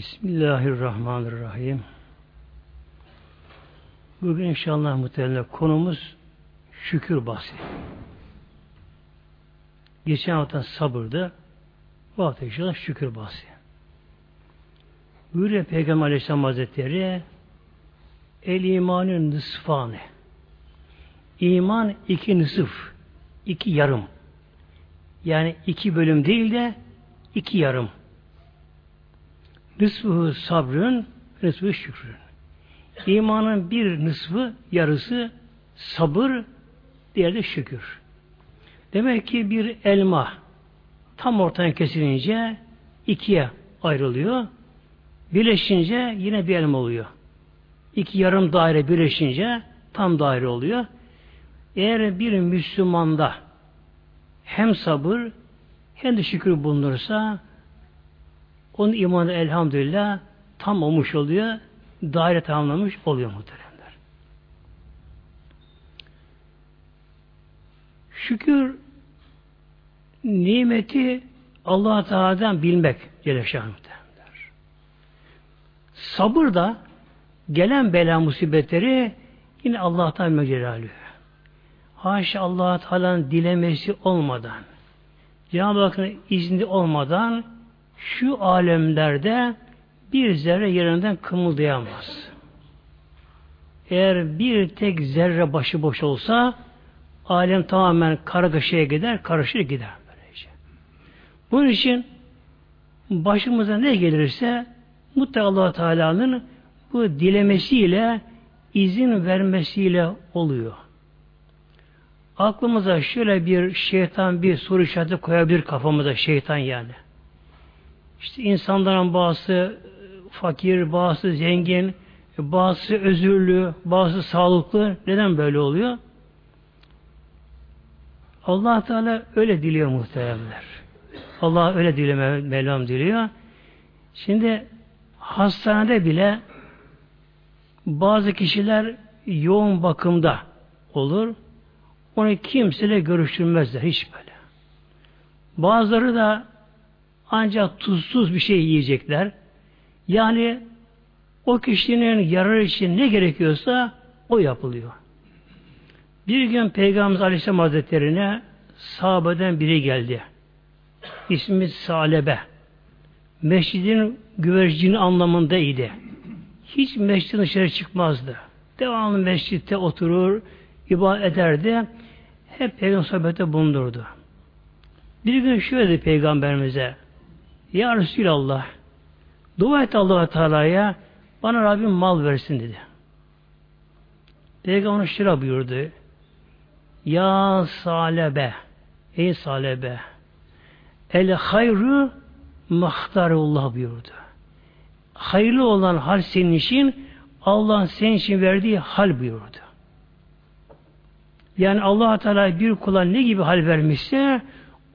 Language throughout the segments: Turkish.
Bismillahirrahmanirrahim. Bugün inşallah muhtemelen konumuz şükür bahsi. Geçen hafta sabırdı. Bu hafta inşallah şükür bahsi. Buyuruyor Peygamber Aleyhisselam Hazretleri El imanın nısfanı İman iki nısıf, iki yarım. Yani iki bölüm değil de iki yarım. Nısfı sabrın, nısfı şükrün. İmanın bir nısfı, yarısı sabır, diğeri de şükür. Demek ki bir elma tam ortadan kesilince ikiye ayrılıyor. Birleşince yine bir elma oluyor. İki yarım daire birleşince tam daire oluyor. Eğer bir Müslümanda hem sabır hem de şükür bulunursa onun imanı elhamdülillah tam olmuş oluyor. Daire tamamlamış oluyor muhteremler. Şükür nimeti Allah Teala'dan bilmek Celle muhteremler. Sabır da gelen bela musibetleri yine Allah'tan mecelaliyor. Haşa Allah Teala'nın dilemesi olmadan, Cenab-ı Hakk'ın izni olmadan şu alemlerde bir zerre yerinden kımıldayamaz. Eğer bir tek zerre başıboş olsa alem tamamen kargaşaya gider, karışır gider böylece. Bunun için başımıza ne gelirse mutlaka allah Teala'nın bu dilemesiyle izin vermesiyle oluyor. Aklımıza şöyle bir şeytan bir soru işareti koyabilir kafamıza şeytan yani. İşte insanların bazısı fakir, bazısı zengin, bazısı özürlü, bazısı sağlıklı. Neden böyle oluyor? Allah Teala öyle diliyor muhteremler. Allah öyle diliyor, Mevlam diliyor. Şimdi hastanede bile bazı kişiler yoğun bakımda olur. Onu kimseyle görüştürmezler hiç böyle. Bazıları da ancak tuzsuz bir şey yiyecekler. Yani o kişinin yararı için ne gerekiyorsa o yapılıyor. Bir gün Peygamberimiz Aleyhisselam Hazretleri'ne sahabeden biri geldi. İsmi Salebe. Mescidin güvercini anlamındaydı. Hiç mescidin dışarı çıkmazdı. Devamlı mescitte oturur, ibadet ederdi. Hep Peygamber sohbette bulundurdu. Bir gün şöyle dedi Peygamberimize Ya Resulallah dua et allah Teala'ya bana Rabbim mal versin dedi. Peygamber şöyle buyurdu. Ya salebe Ey salebe El hayru mahtarullah buyurdu. Hayırlı olan hal senin için Allah'ın senin için verdiği hal buyurdu. Yani allah Teala bir kula ne gibi hal vermişse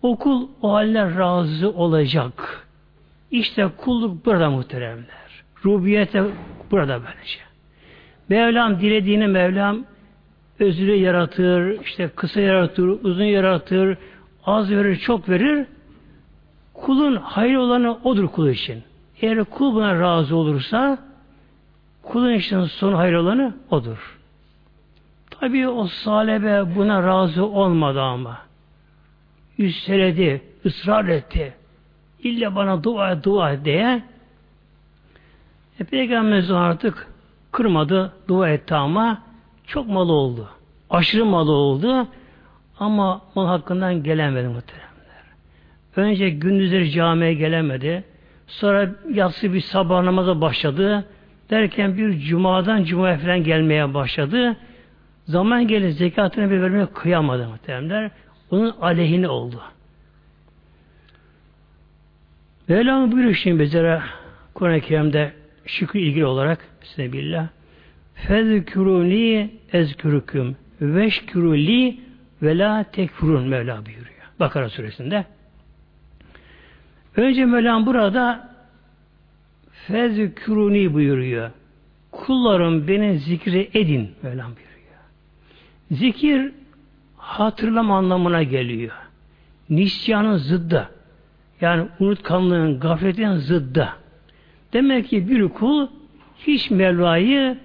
o kul o haller razı olacak. İşte kulluk burada muhteremler. Rubiyete burada böylece. Mevlam dilediğini Mevlam özürü yaratır, işte kısa yaratır, uzun yaratır, az verir, çok verir. Kulun hayır olanı odur kul için. Eğer kul buna razı olursa kulun için son hayır olanı odur. Tabi o salebe buna razı olmadı ama. Üsteledi, ısrar etti. İlla bana dua dua diye. E, Peygamberimiz artık kırmadı, dua etti ama çok malı oldu. Aşırı malı oldu ama mal hakkından gelemedi muhteremler. Önce gündüzleri camiye gelemedi. Sonra yatsı bir sabah namaza başladı. Derken bir cumadan cumaya falan gelmeye başladı. Zaman gelir zekatını bir vermeye kıyamadı muhteremler. Onun aleyhine oldu. Mevlam buyuruyor şimdi bizlere Kur'an-ı Kerim'de şükür ilgili olarak Bismillah Fezküruni ezkürüküm veşküruli ve la tekfurun Mevla buyuruyor. Bakara suresinde. Önce Mevlam burada fezküruni buyuruyor. Kullarım beni zikre edin Mevlam buyuruyor. Zikir hatırlama anlamına geliyor. Nisyanın zıddı. Yani unutkanlığın, gafletin zıddı. Demek ki bir kul hiç Mevla'yı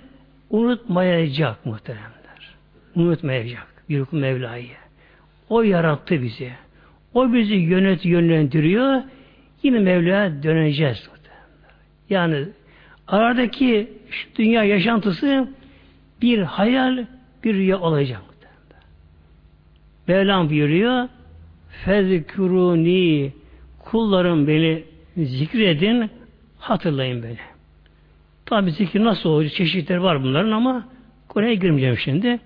unutmayacak muhteremler. Unutmayacak bir kul Mevla'yı. O yarattı bizi. O bizi yönet yönlendiriyor. Yine Mevla'ya döneceğiz. Yani aradaki şu dünya yaşantısı bir hayal, bir rüya olacak. Mevlam buyuruyor Fezkuruni kullarım beni zikredin hatırlayın beni. Tabi zikir nasıl olacak? Çeşitleri var bunların ama konuya girmeyeceğim şimdi.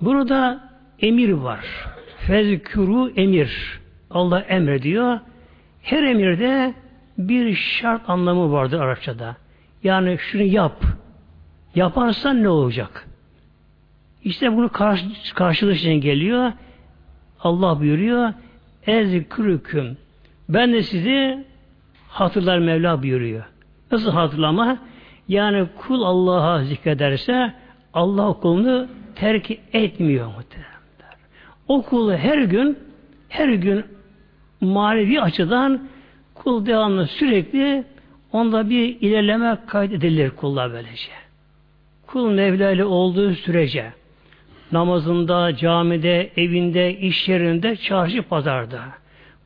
Burada emir var. Fezkuru emir. Allah emrediyor. Her emirde bir şart anlamı vardır Arapçada. Yani şunu yap. Yaparsan ne olacak? İşte bunu karşı, karşılığı geliyor. Allah buyuruyor. Ezkürüküm. Ben de sizi hatırlar Mevla buyuruyor. Nasıl hatırlama? Yani kul Allah'a zikrederse Allah kulunu terk etmiyor muhtemelen. O kul her gün her gün manevi açıdan kul devamlı sürekli onda bir ilerleme kaydedilir kulla böylece. Kul Mevla ile olduğu sürece namazında, camide, evinde, iş yerinde, çarşı, pazarda.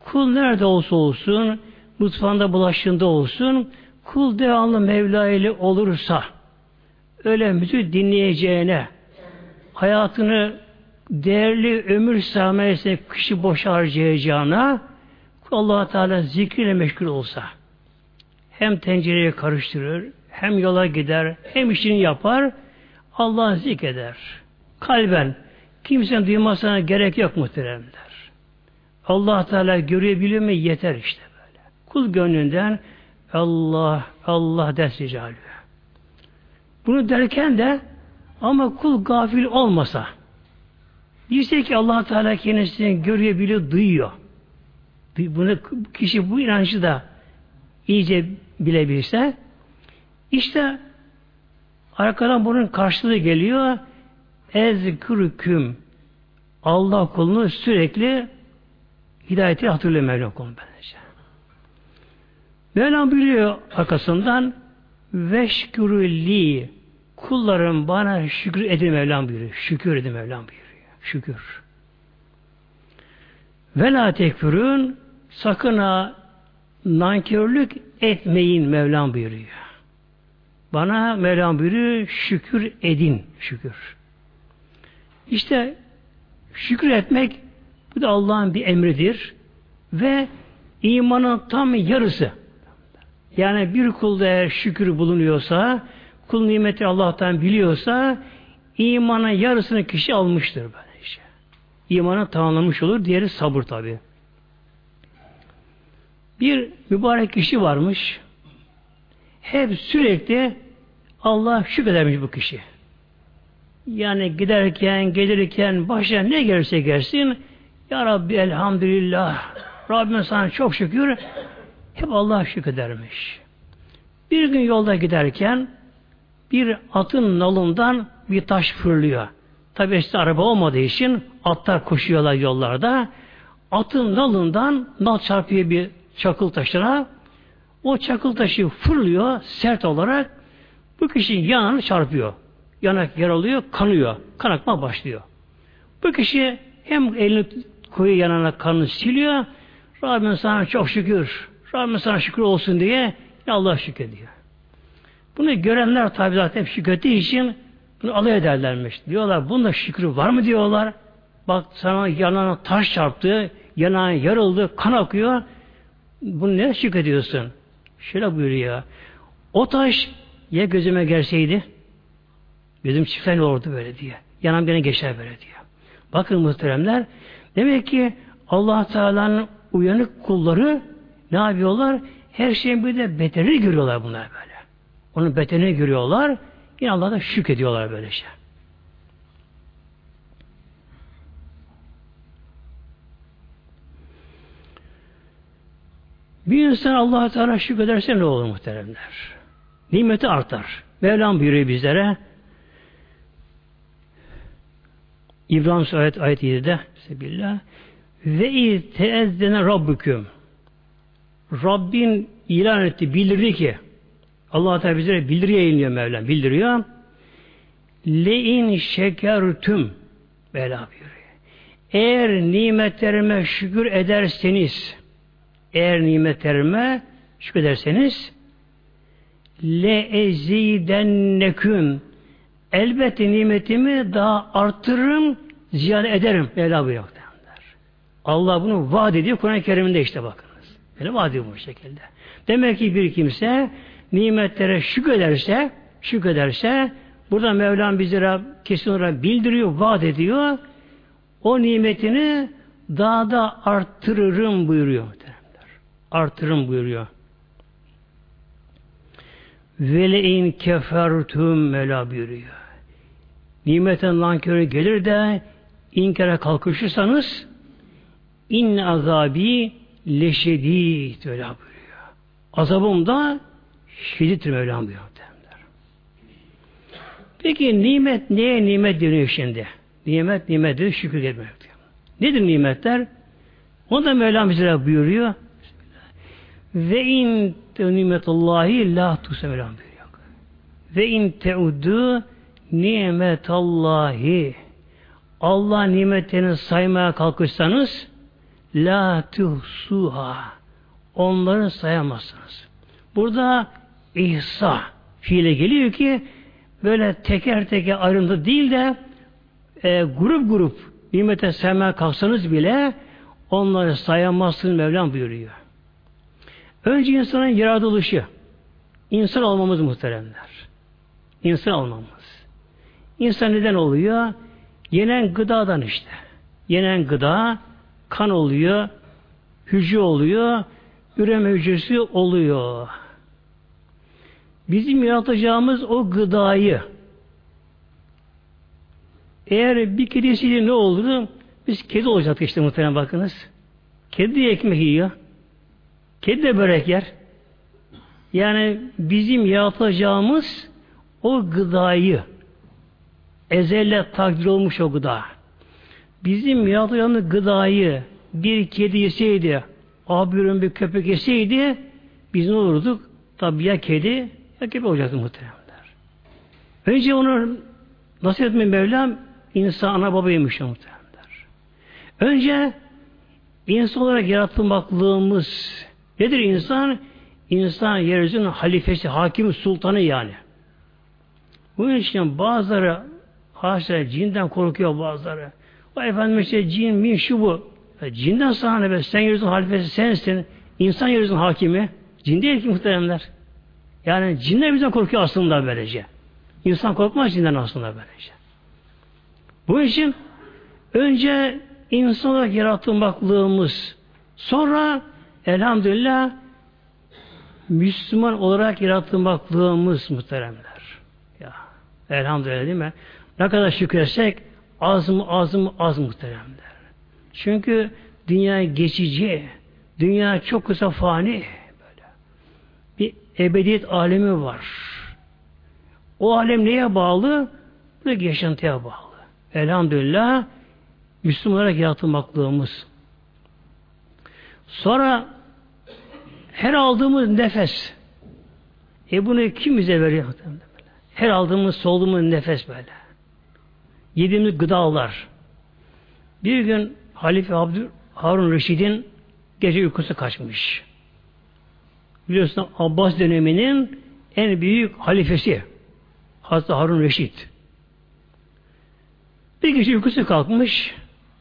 Kul nerede olsa olsun, mutfağında, bulaşığında olsun, kul devamlı Mevla ile olursa, öyle müzik dinleyeceğine, hayatını değerli ömür sahmesine kişi boş harcayacağına, allah Teala zikriyle meşgul olsa, hem tencereyi karıştırır, hem yola gider, hem işini yapar, Allah zikreder. Kalben. Kimsenin duymasına gerek yok muhteremler. Allah Teala görebiliyor mu yeter işte böyle. Kul gönlünden Allah, Allah dersi calü. Bunu derken de ama kul gafil olmasa bilse ki allah Teala kendisini görebiliyor, duyuyor. Bunu kişi bu inancı da iyice bilebilse işte arkadan bunun karşılığı geliyor ezkürküm Allah kulunu sürekli hidayeti hatırlıyor Mevlam kulunu böylece. Mevlam biliyor arkasından veşkürü li kullarım bana şükür edin Mevlam buyuruyor. Şükür edin Mevlam buyuruyor. Şükür. Ve la tekfürün sakın ha nankörlük etmeyin Mevlam buyuruyor. Bana Mevlam buyuruyor şükür edin. Şükür. İşte şükür etmek bu da Allah'ın bir emridir ve imanın tam yarısı. Yani bir kulda eğer şükür bulunuyorsa, kul nimeti Allah'tan biliyorsa, imanın yarısını kişi almıştır böylece. İmanı tamamlamış olur, diğeri sabır tabi. Bir mübarek kişi varmış, hep sürekli Allah şükredermiş bu kişi. Yani giderken, gelirken, başına ne gelirse gelsin, Ya Rabbi elhamdülillah, Rabbim sana çok şükür, hep Allah şükredermiş. Bir gün yolda giderken, bir atın nalından bir taş fırlıyor. Tabi işte araba olmadığı için atlar koşuyorlar yollarda. Atın nalından nal çarpıyor bir çakıl taşına. O çakıl taşı fırlıyor sert olarak bu kişinin yanına çarpıyor. Yanak yaralıyor, kanıyor. Kan akma başlıyor. Bu kişi hem elini koyu yanına kanını siliyor. Rabbim sana çok şükür. Rabbim sana şükür olsun diye Allah şükür diyor. Bunu görenler tabi zaten şükrettiği için bunu alay ederlermiş. Diyorlar bunda şükrü var mı diyorlar. Bak sana yanına taş çarptı, yanağın yarıldı, kan akıyor. Bunu ne şükrediyorsun? Şöyle buyuruyor. O taş ya gözüme gelseydi Gözüm çiftlen olurdu böyle diye. Yanım gene geçer böyle diye. Bakın muhteremler. Demek ki allah Teala'nın uyanık kulları ne yapıyorlar? Her şeyin bir de beterini görüyorlar bunlar böyle. Onun beterini görüyorlar. Yine Allah'a şükrediyorlar böyle şey. Bir insan allah Teala şükrederse ne olur muhteremler? Nimeti artar. Mevlam buyuruyor bizlere İbrahim ayet, ayet 7'de Sebillah ve iz teezzene rabbüküm Rabbin ilan etti, bildirdi ki Allah Teala bize bildiriyor yayınlıyor Mevlam, bildiriyor. Le'in şekertüm Mevla buyuruyor. Eğer nimetlerime şükür ederseniz eğer nimetlerime şükür ederseniz le ezidenneküm elbette nimetimi daha arttırırım ziyade ederim Mevla buyuruyor. Allah bunu vaat ediyor Kur'an-ı Kerim'de işte bakınız. Böyle vaat ediyor bu şekilde. Demek ki bir kimse nimetlere şükrederse şükrederse burada Mevlam bizlere kesin olarak bildiriyor, vaat ediyor. O nimetini daha da arttırırım buyuruyor. Arttırırım buyuruyor. Vele'in kefertüm mela buyuruyor. Nimetin nankörü gelir de inkara kalkışırsanız in azabi leşedid öyle buyuruyor. Azabım da şiddettir Mevlam buyuruyor. Peki nimet neye nimet deniyor şimdi? Nimet nimettir şükür etmek. Nedir nimetler? Onu da Mevlam bize buyuruyor. Ve in nimetullahi la tusemelam buyuruyor. Ve in teuddu nimetallahi Allah nimetlerini saymaya kalkışsanız la tuhsuha onları sayamazsınız. Burada ihsa fiile geliyor ki böyle teker teker ayrıntı değil de e, grup grup nimete saymaya kalksanız bile onları sayamazsın Mevlam buyuruyor. Önce insanın yaratılışı. İnsan olmamız muhteremler. İnsan olmamız. İnsan neden oluyor? Yenen gıdadan işte. Yenen gıda kan oluyor, hücre oluyor, üreme hücresi oluyor. Bizim yaratacağımız o gıdayı eğer bir kedisiyle ne olurdu? Biz kedi olacaktık işte muhtemelen bakınız. Kedi ekmek yiyor. Kedi de börek yer. Yani bizim yaratacağımız o gıdayı ezelle takdir olmuş o gıda. Bizim yaratacağımız gıdayı bir kedi yeseydi, abirün bir köpek yeseydi biz ne olurduk? Tabi ya kedi ya köpek olacaktı muhteremler. Önce onu nasıl etme Mevlam insan ana babaymış muhteremler. Önce insan olarak yaratılmaklığımız nedir insan? İnsan yeryüzünün halifesi, hakimi, sultanı yani. Bu için bazıları haşa cinden korkuyor bazıları. O efendim işte cin, min, şu bu. Ya, cinden sana ne be? Sen yeryüzünün halifesi sensin. İnsan yeryüzünün hakimi. Cin değil ki muhteremler. Yani cinler bizden korkuyor aslında böylece. İnsan korkmaz cinden aslında böylece. Bu için önce insan olarak yaratılmaklığımız sonra elhamdülillah Müslüman olarak yaratılmaklığımız muhteremler. Ya, elhamdülillah değil mi? Ne kadar şükretsek az mı az mı az muhteremler. Çünkü dünya geçici. Dünya çok kısa fani. Böyle. Bir ebediyet alemi var. O alem neye bağlı? Bu yaşantıya bağlı. Elhamdülillah Müslüman olarak yaratılmaklığımız. Sonra her aldığımız nefes e bunu kim bize veriyor? Her aldığımız solduğumuz nefes böyle. Yediğimiz gıdalar. Bir gün Halife Abdül Harun Reşid'in gece uykusu kaçmış. Biliyorsun Abbas döneminin en büyük halifesi Hazreti Harun Reşid. Bir gece uykusu kalkmış,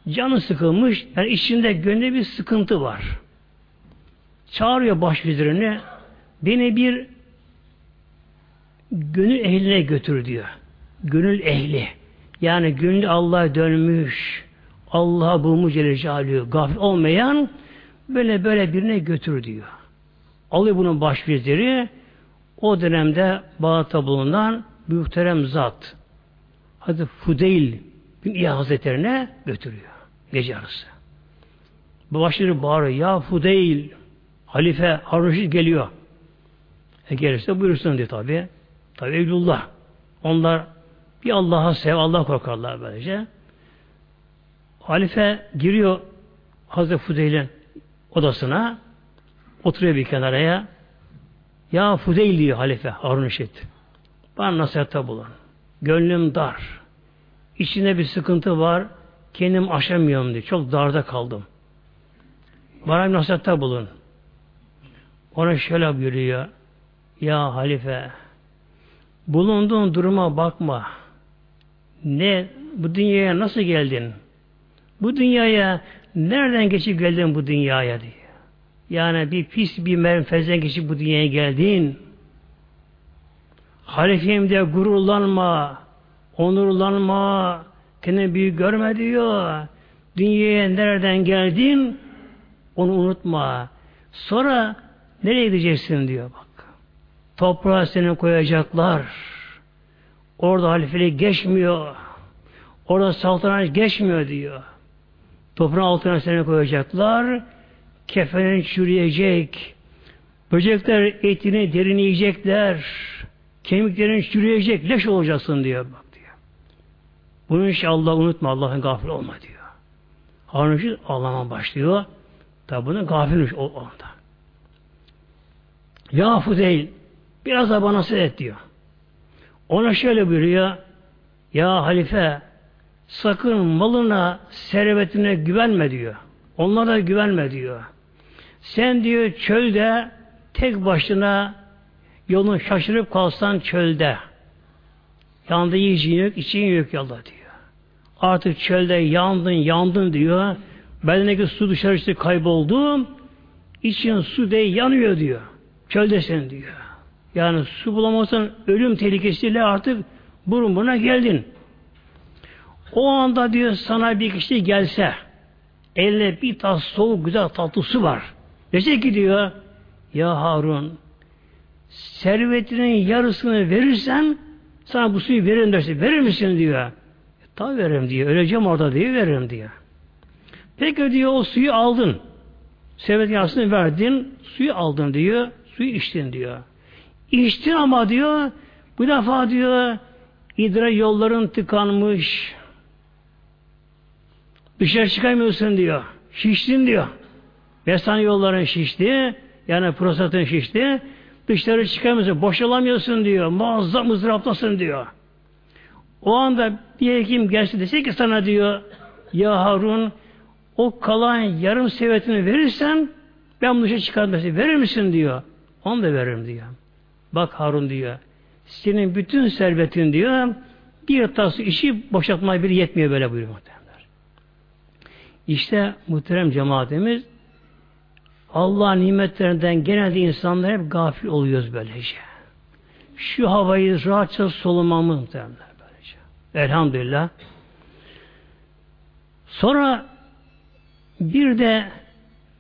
canı sıkılmış, yani içinde gönlünde bir sıkıntı var. Çağırıyor başvizirini, beni bir gönül ehline götür diyor. Gönül ehli. Yani gönlü Allah'a dönmüş, Allah'a bulmuş Celle gafil olmayan böyle böyle birine götür diyor. Alıyor bunun başviziri o dönemde Bağdat'ta bulunan muhterem zat Hadi Fudeyl bin İya Hazretlerine götürüyor. Gece yarısı. Bu başları bağırıyor. Ya Fudeyl Halife Harun geliyor. E gelirse buyursun diyor tabi. Tabi Evlullah. Onlar bir Allah'a sev, Allah korkarlar böylece. Halife giriyor Hazreti Fudeyl'in odasına. Oturuyor bir kenaraya. Ya Fudeyl diyor halife Harun Reşit. Bana nasihatta bulun. Gönlüm dar. İçinde bir sıkıntı var. Kendim aşamıyorum diyor. Çok darda kaldım. Bana bir nasihatta bulun. Ona şöyle buyuruyor. Ya halife bulunduğun duruma bakma. Ne bu dünyaya nasıl geldin? Bu dünyaya nereden geçip geldin bu dünyaya diyor. Yani bir pis bir menfezden geçip bu dünyaya geldin. Halifem de gururlanma, onurlanma, kendini büyük görme diyor. Dünyaya nereden geldin? Onu unutma. Sonra nereye gideceksin diyor bak. Toprağa seni koyacaklar. Orada halifelik geçmiyor. Orada saltanat geçmiyor diyor. Toprağın altına seni koyacaklar. Kefenin çürüyecek. Böcekler etini derini yiyecekler. Kemiklerin çürüyecek. Leş olacaksın diyor. Bak diyor. Bunu inşallah unutma. Allah'ın gafil olma diyor. Harun ağlama başlıyor. Tabi bunu gafilmiş o anda. Ya Fudeyl biraz da bana et diyor. Ona şöyle buyuruyor. Ya halife sakın malına, servetine güvenme diyor. Onlara güvenme diyor. Sen diyor çölde tek başına yolun şaşırıp kalsan çölde. Yanında yiyeceğin yok, içeceğin yok yolda diyor. Artık çölde yandın, yandın diyor. Bedendeki su dışarı işte kayboldu. İçin su de yanıyor diyor. Çöldesin diyor. Yani su bulamazsan ölüm tehlikesiyle artık burun buna geldin. O anda diyor sana bir kişi gelse eline bir tas soğuk güzel tatlı su var. Dese ki diyor ya Harun servetinin yarısını verirsen sana bu suyu veririm derse verir misin diyor. E, tabi veririm diyor. Öleceğim orada diye veririm diyor. Peki diyor o suyu aldın. Servetin yarısını verdin. Suyu aldın diyor. Suyu içtin diyor. İçtin ama diyor bu defa diyor idrar yolların tıkanmış. Dışarı çıkamıyorsun diyor. Şiştin diyor. Besane yolların şişti. Yani prostatın şişti. Dışarı çıkamıyorsun. Boşalamıyorsun diyor. Muazzam ızdıraptasın diyor. O anda bir hekim gelse dese ki sana diyor ya Harun o kalan yarım sevetini verirsen ben bunu dışarı çıkartmasın. Verir misin diyor. Onu da veririm diyor. Bak Harun diyor. Senin bütün servetin diyor bir tas işi boşaltmaya bir yetmiyor böyle buyuruyor muhtemelenler. İşte muhterem cemaatimiz Allah nimetlerinden genelde insanlar hep gafil oluyoruz böylece. Şu havayı rahatça solumamız muhteremler böylece. Elhamdülillah. Sonra bir de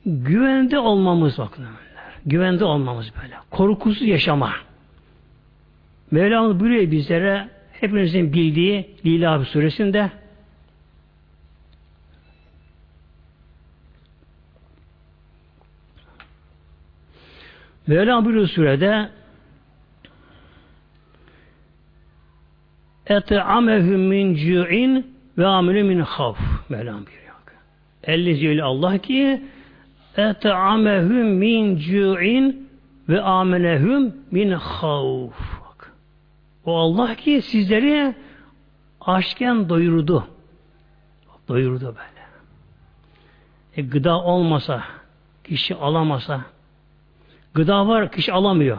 güvende olmamız bakın. Güvende olmamız böyle. Korkusuz yaşama. Mevlamız buyuruyor bizlere hepinizin bildiği Lila suresinde Mevlam buyuruyor surede Et'amehum min cu'in ve amilü min havf. Mevlam buyuruyor. Ellezi Allah ki et'amehum min cu'in ve amenehum min havf. O Allah ki sizleri açken doyurdu. Doyurdu böyle. E, gıda olmasa, kişi alamasa, gıda var, kişi alamıyor.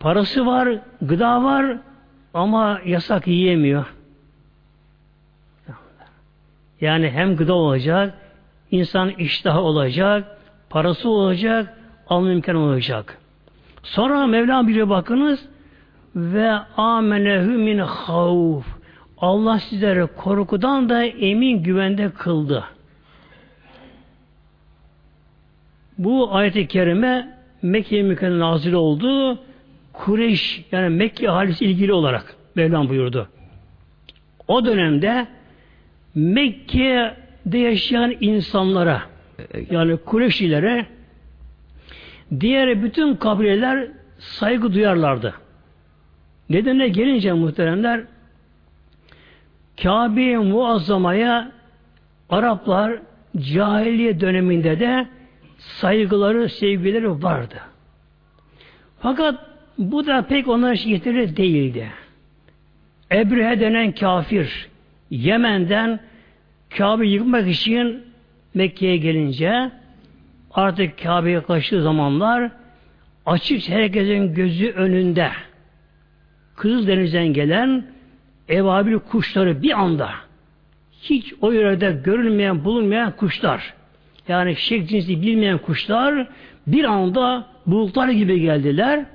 Parası var, gıda var ama yasak yiyemiyor. Yani hem gıda olacak, insan iştahı olacak, parası olacak, alma imkanı olacak. Sonra Mevlam biliyor bakınız ve amenehü min havf. Allah sizlere korkudan da emin güvende kıldı. Bu ayet-i kerime Mekke mükemmel nazil oldu. Kureyş yani Mekke halisi ilgili olarak Mevlam buyurdu. O dönemde Mekke'de yaşayan insanlara yani Kureyşlilere diğer bütün kabileler saygı duyarlardı. Nedenle gelince muhteremler Kabe-i Muazzama'ya Araplar cahiliye döneminde de saygıları, sevgileri vardı. Fakat bu da pek onlara yeterli değildi. Ebrehe denen kafir Yemen'den Kabe yıkmak için Mekke'ye gelince artık Kabe'ye yaklaştığı zamanlar açık herkesin gözü önünde Kızıldeniz'den gelen evabil kuşları bir anda hiç o yörede görülmeyen, bulunmayan kuşlar yani şek cinsi bilmeyen kuşlar bir anda bulutlar gibi geldiler.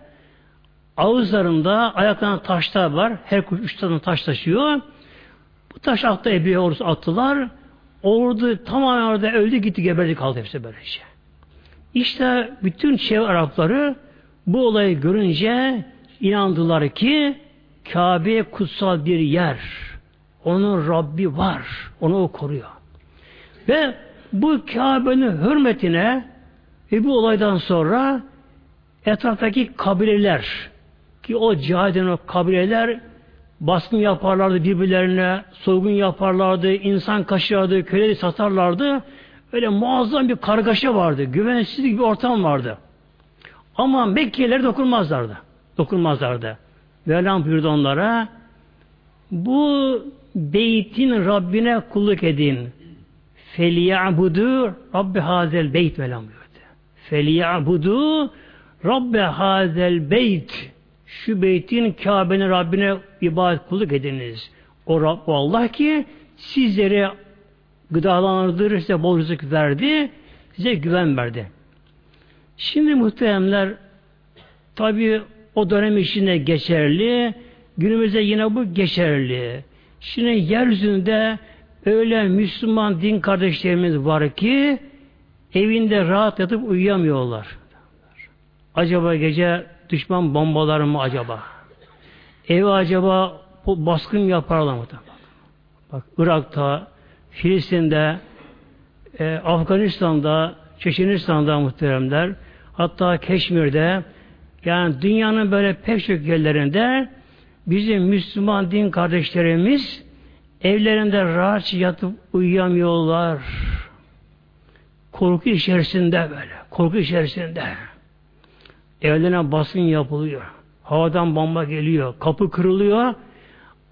Ağızlarında, ayaklarında taşlar var. Her kuş üç tane taş taşıyor. Bu taş attı Ebiye ordusu attılar. Ordu tamamen orada öldü gitti geberdi kaldı hepsi böylece. İşte bütün çevre Arapları bu olayı görünce inandılar ki Kabe kutsal bir yer. Onun Rabbi var. Onu o koruyor. Ve bu Kabe'nin hürmetine ve bu olaydan sonra etraftaki kabileler ki o cihadın o kabileler baskın yaparlardı birbirlerine, soygun yaparlardı, insan kaşırlardı, köleleri satarlardı. Öyle muazzam bir kargaşa vardı. Güvensizlik bir ortam vardı. Ama Mekkeliler dokunmazlardı. Dokunmazlardı. Mevlam buyurdu onlara bu beytin Rabbine kulluk edin. Feliyabudu Rabbi hazel beyt Mevlam buyurdu. Feliyabudu Rabbi hazel beyt şu beytin Kabe'nin Rabbine ibadet kulluk ediniz. O, Rab, o Allah ki sizlere gıdalandırır, size bol rızık verdi, size güven verdi. Şimdi muhteremler tabi o dönem içinde geçerli, günümüzde yine bu geçerli. Şimdi yeryüzünde öyle Müslüman din kardeşlerimiz var ki evinde rahat yatıp uyuyamıyorlar. Acaba gece düşman bombalar mı acaba? Ev acaba baskın yaparlar mı? Bak, Irak'ta, Filistin'de, e, Afganistan'da, Çeçenistan'da muhteremler, hatta Keşmir'de, yani dünyanın böyle pek çok yerlerinde bizim Müslüman din kardeşlerimiz evlerinde rahat yatıp uyuyamıyorlar. Korku içerisinde böyle, korku içerisinde. Evlerine basın yapılıyor. Havadan bomba geliyor. Kapı kırılıyor.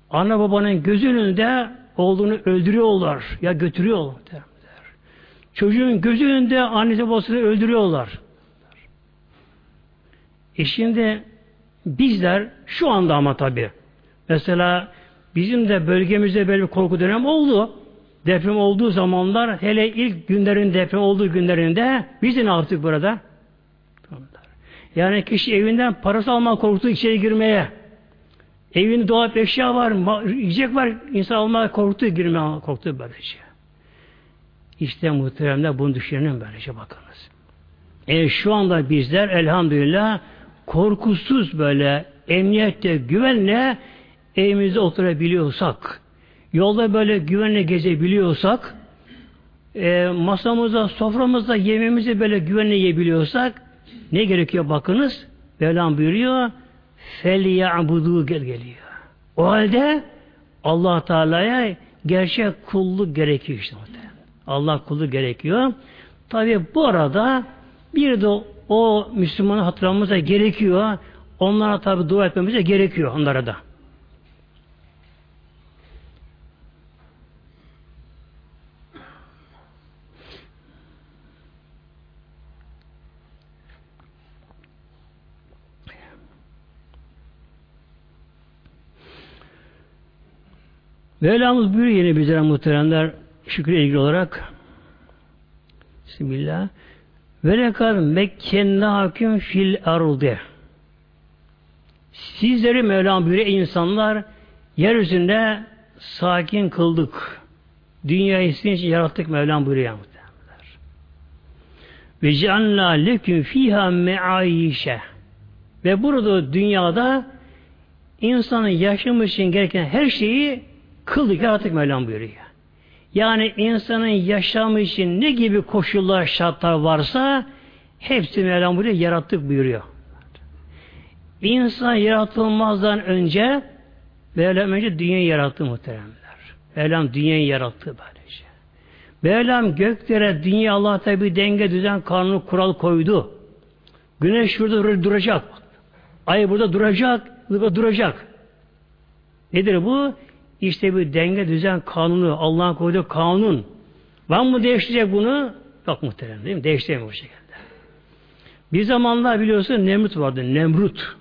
Ana babanın gözü önünde olduğunu öldürüyorlar. Ya götürüyorlar. Der. Çocuğun gözü önünde annesi babasını öldürüyorlar. E şimdi bizler şu anda ama tabi mesela bizim de bölgemizde böyle bir korku dönem oldu. Deprem olduğu zamanlar hele ilk günlerin deprem olduğu günlerinde biz ne yaptık burada? Yani kişi evinden parası almak korktu içeri girmeye. Evinde dolap eşya var, yiyecek var, insan almaya korktu, girmeye korktu böylece. İşte muhteremler bunu düşünün böylece bakınız. E şu anda bizler elhamdülillah korkusuz böyle emniyette, güvenle evimizde oturabiliyorsak, yolda böyle güvenle gezebiliyorsak, e, masamızda, soframızda yemeğimizi böyle güvenle yiyebiliyorsak, ne gerekiyor bakınız? Mevlam buyuruyor. Feliyabudu gel geliyor. O halde Allah Teala'ya gerçek kulluk gerekiyor işte. Allah kullu gerekiyor. Tabi bu arada bir de o Müslümanı hatırlamamıza gerekiyor. Onlara tabi dua etmemize gerekiyor onlara da. Mevlamız buyuruyor yine bizlere muhteremler şükür ilgili olarak Bismillah ve lekad mekkennâküm fil ardı Sizleri Mevlam buyuruyor insanlar yeryüzünde sakin kıldık. Dünyayı sizin için yarattık Mevlam buyuruyor muhtemelenler. Ve cealnâ leküm fîhâ me'âişe ve burada dünyada insanın yaşaması için gereken her şeyi kıldık, yarattık Mevlam buyuruyor. Yani insanın yaşamı için ne gibi koşullar, şartlar varsa hepsi Mevlam buyuruyor, yarattık buyuruyor. İnsan yaratılmazdan önce Mevlam önce dünyayı yarattı muhteremler. Mevlam dünyayı yarattı böylece. Mevlam göklere, dünya Allah tabi denge, düzen, kanunu, kural koydu. Güneş şurada duracak. Ay burada duracak, burada duracak. Nedir bu? İşte bir denge, düzen, kanunu, Allah'ın koyduğu kanun. Var mı değiştirecek bunu? Yok muhterem değil mi? Değiştiremiyor bu şekilde. Bir zamanlar biliyorsun Nemrut vardı. Nemrut.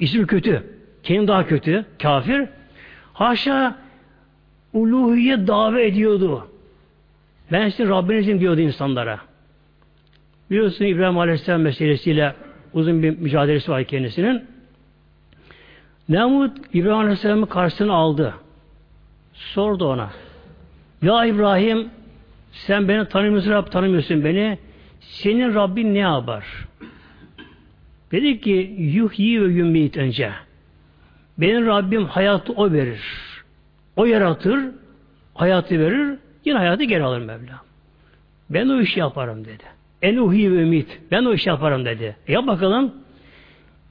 İsmi kötü. Kendi daha kötü. Kafir. Haşa uluhiye davet ediyordu. Ben sizin Rabbinizim diyordu insanlara. Biliyorsun İbrahim Aleyhisselam meselesiyle uzun bir mücadelesi var kendisinin. Nemrut İbrahim Aleyhisselam'ı karşısına aldı. Sordu ona. Ya İbrahim sen beni tanımıyorsun, Rab tanımıyorsun beni. Senin Rabbin ne yapar? Dedi ki yuhyi ve yummit önce. Benim Rabbim hayatı o verir. O yaratır, hayatı verir, yine hayatı geri alır Mevla. Ben o işi yaparım dedi. En uhi ve ümit. Ben o işi yaparım dedi. E yap bakalım.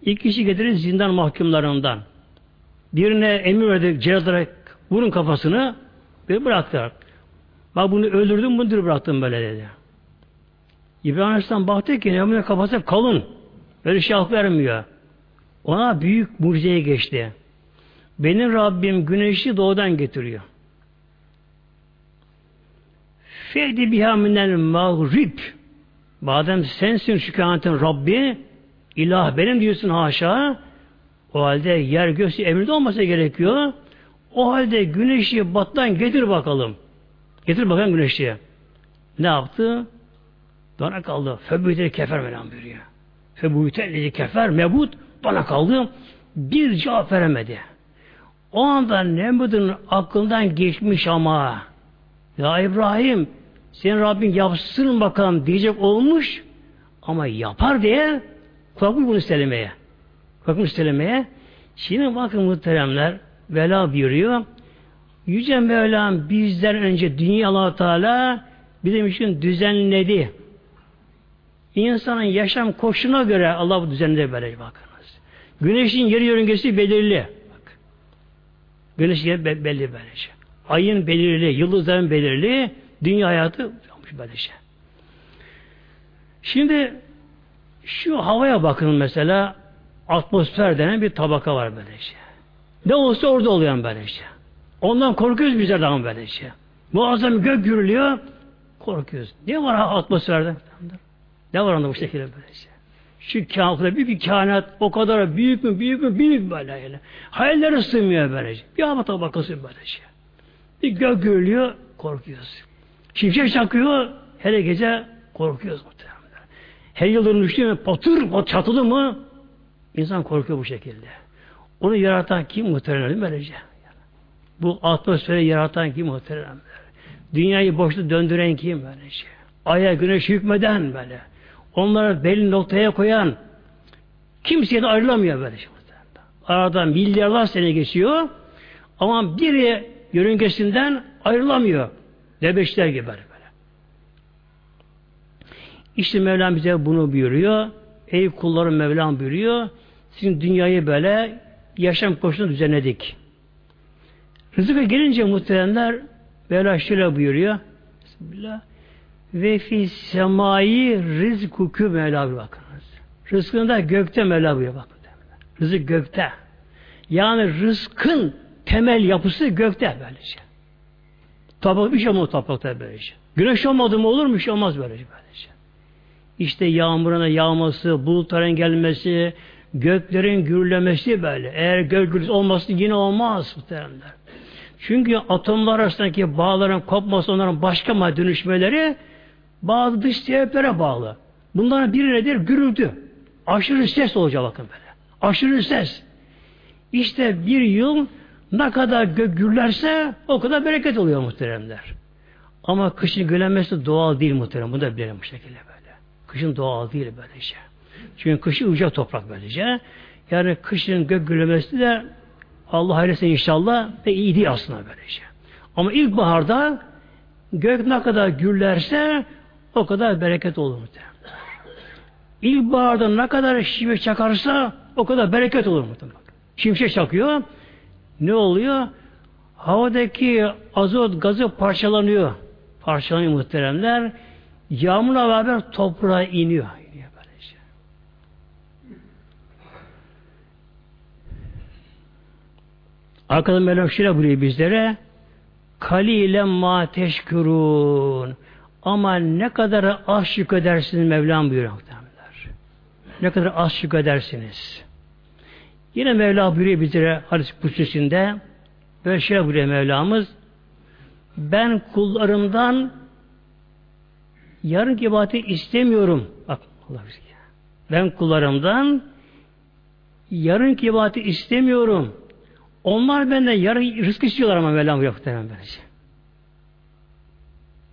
İlk kişi getirir zindan mahkumlarından. Birine emir verdi celadarak vurun kafasını ve bıraktılar. Bak bunu öldürdüm bunu bıraktım böyle dedi. İbrahim Aleyhisselam baktı ki Nemrut'un kafası kalın. Böyle şey vermiyor. Ona büyük mucizeye geçti. Benim Rabbim güneşi doğudan getiriyor. Feydi biha minel mağrib. Madem sensin şu kainatın Rabbi, ilah benim diyorsun haşa, o halde yer göğsü emrinde olmasa gerekiyor. O halde güneşi battan getir bakalım. Getir bakalım güneşi. Ne yaptı? Dona kaldı. Febüyte kefer veren buyuruyor. Febüyte kefer mebut bana kaldı. Bir cevap veremedi. O anda Nemrut'un aklından geçmiş ama ya İbrahim senin Rabbin yapsın bakalım diyecek olmuş ama yapar diye korkmuş bunu söylemeye. Korkmuş söylemeye. Şimdi bakın muhteremler Vela buyuruyor. Yüce Mevlam bizden önce dünya allah Teala bizim için düzenledi. İnsanın yaşam koşuna göre Allah bu düzenledi böyle bakınız. Güneşin yeri yörüngesi belirli. Bak. Güneş yeri be belli böylece. Ayın belirli, yıldızların belirli, dünya hayatı böylece. Şimdi şu havaya bakın mesela atmosfer denen bir tabaka var böylece. Ne olsa orada oluyor böylece. Ondan korkuyoruz bizler daha böylece. Muazzam gök gürülüyor, korkuyoruz. Ne var atmosferde? Ne var onda bu şekilde böylece? Şu kainatda büyük bir kainat o kadar büyük mü büyük mü büyük böyle yani. Hayalleri sığmıyor böylece. Bir hava tabakası böylece. Bir gök gürülüyor, korkuyoruz. Şimşek çakıyor, hele gece korkuyoruz muhtemelen. Her yıldırım düştü mü, patır, çatılı mı, insan korkuyor bu şekilde. Onu yaratan kim muhtemelen böylece? Bu atmosferi yaratan kim muhtemelen? Dünyayı boşta döndüren kim böylece? Aya güneş hükmeden böyle. Onları belli noktaya koyan kimseye de ayrılamıyor böyle. Aradan milyarlar sene geçiyor ama biri yörüngesinden ayrılamıyor. Lebeşler gibi böyle. İşte Mevlam bize bunu buyuruyor. Ey kullarım Mevlam buyuruyor. Sizin dünyayı böyle yaşam koşulunu düzenledik. Rızıka gelince muhteremler Mevla şöyle buyuruyor. Bismillah. Ve fi semai rizkukü Mevla bakınız. Rızkını da gökte Mevla buyuruyor bakın. Rızık gökte. Yani rızkın temel yapısı gökte böylece. Toprak bir şey olmaz toprakta böylece. Güneş olmadı mı olur mu? Bir şey olmaz böylece böylece. İşte yağmuruna yağması, bulutların gelmesi, göklerin gürlemesi böyle. Eğer gök gürültüsü olması yine olmaz muhteremler. Çünkü atomlar arasındaki bağların kopması, onların başka madde dönüşmeleri bazı dış sebeplere bağlı. Bunların biri nedir? Gürültü. Aşırı ses olacak bakın böyle. Aşırı ses. İşte bir yıl ne kadar gök gürlerse o kadar bereket oluyor muhteremler. Ama kışın gürlenmesi doğal değil muhterem. Bunu da bilelim bu şekilde böyle. Kışın doğal değil böylece. Çünkü kışı uca toprak böylece. Yani kışın gök gürlemesi de Allah hayretsin inşallah ve iyi değil aslında böylece. Ama ilkbaharda gök ne kadar gürlerse o kadar bereket olur muhtemelen. İlkbaharda ne kadar şimşek çakarsa o kadar bereket olur muhtemelen. Şimşek çakıyor. Ne oluyor? Havadaki azot gazı parçalanıyor. parçalanıyor muhteremler. Yağmurla beraber toprağa iniyor. iniyor böylece. Arkada Mevlam şöyle buyuruyor bizlere Kalile ma teşkurun ama ne kadar az şükredersiniz Mevlam buyuruyor muhtemelen. Ne kadar az şükredersiniz. Yine Mevla buyuruyor bizlere hadis kutsesinde böyle şey buyuruyor Mevlamız ben kullarımdan yarın ibadeti istemiyorum. Bak Allah Ben kullarımdan yarın ibadeti istemiyorum. Onlar benden yarın rızk istiyorlar ama Mevlam buyuruyor böylece.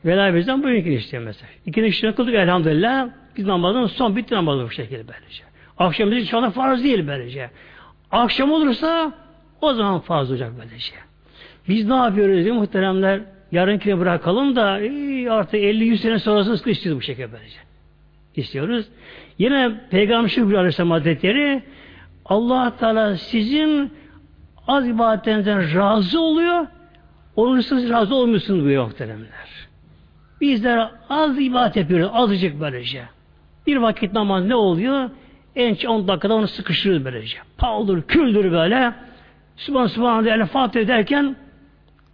Vela bizden bugünkü istiyor mesela. İkinci işini kıldık elhamdülillah. Biz namazın son bitti namazı bu şekilde böylece. Akşam bizim anda farz değil böylece. Akşam olursa o zaman farz olacak böylece. Biz ne yapıyoruz değil muhteremler? Yarınkini bırakalım da artık 50-100 sene sonrasını istiyoruz bu şekilde böylece. İstiyoruz. Yine Peygamber Şükrü Aleyhisselam Hazretleri allah Teala sizin az ibadetinizden razı oluyor. Onun siz razı olmuyorsunuz bu muhteremler. Bizler az ibadet yapıyoruz. Azıcık böylece. Bir vakit namaz ne oluyor? En 10 dakikada onu sıkıştırıyoruz böylece. Paldır, küldür böyle. Sübhan Sübhan diye Fatiha ederken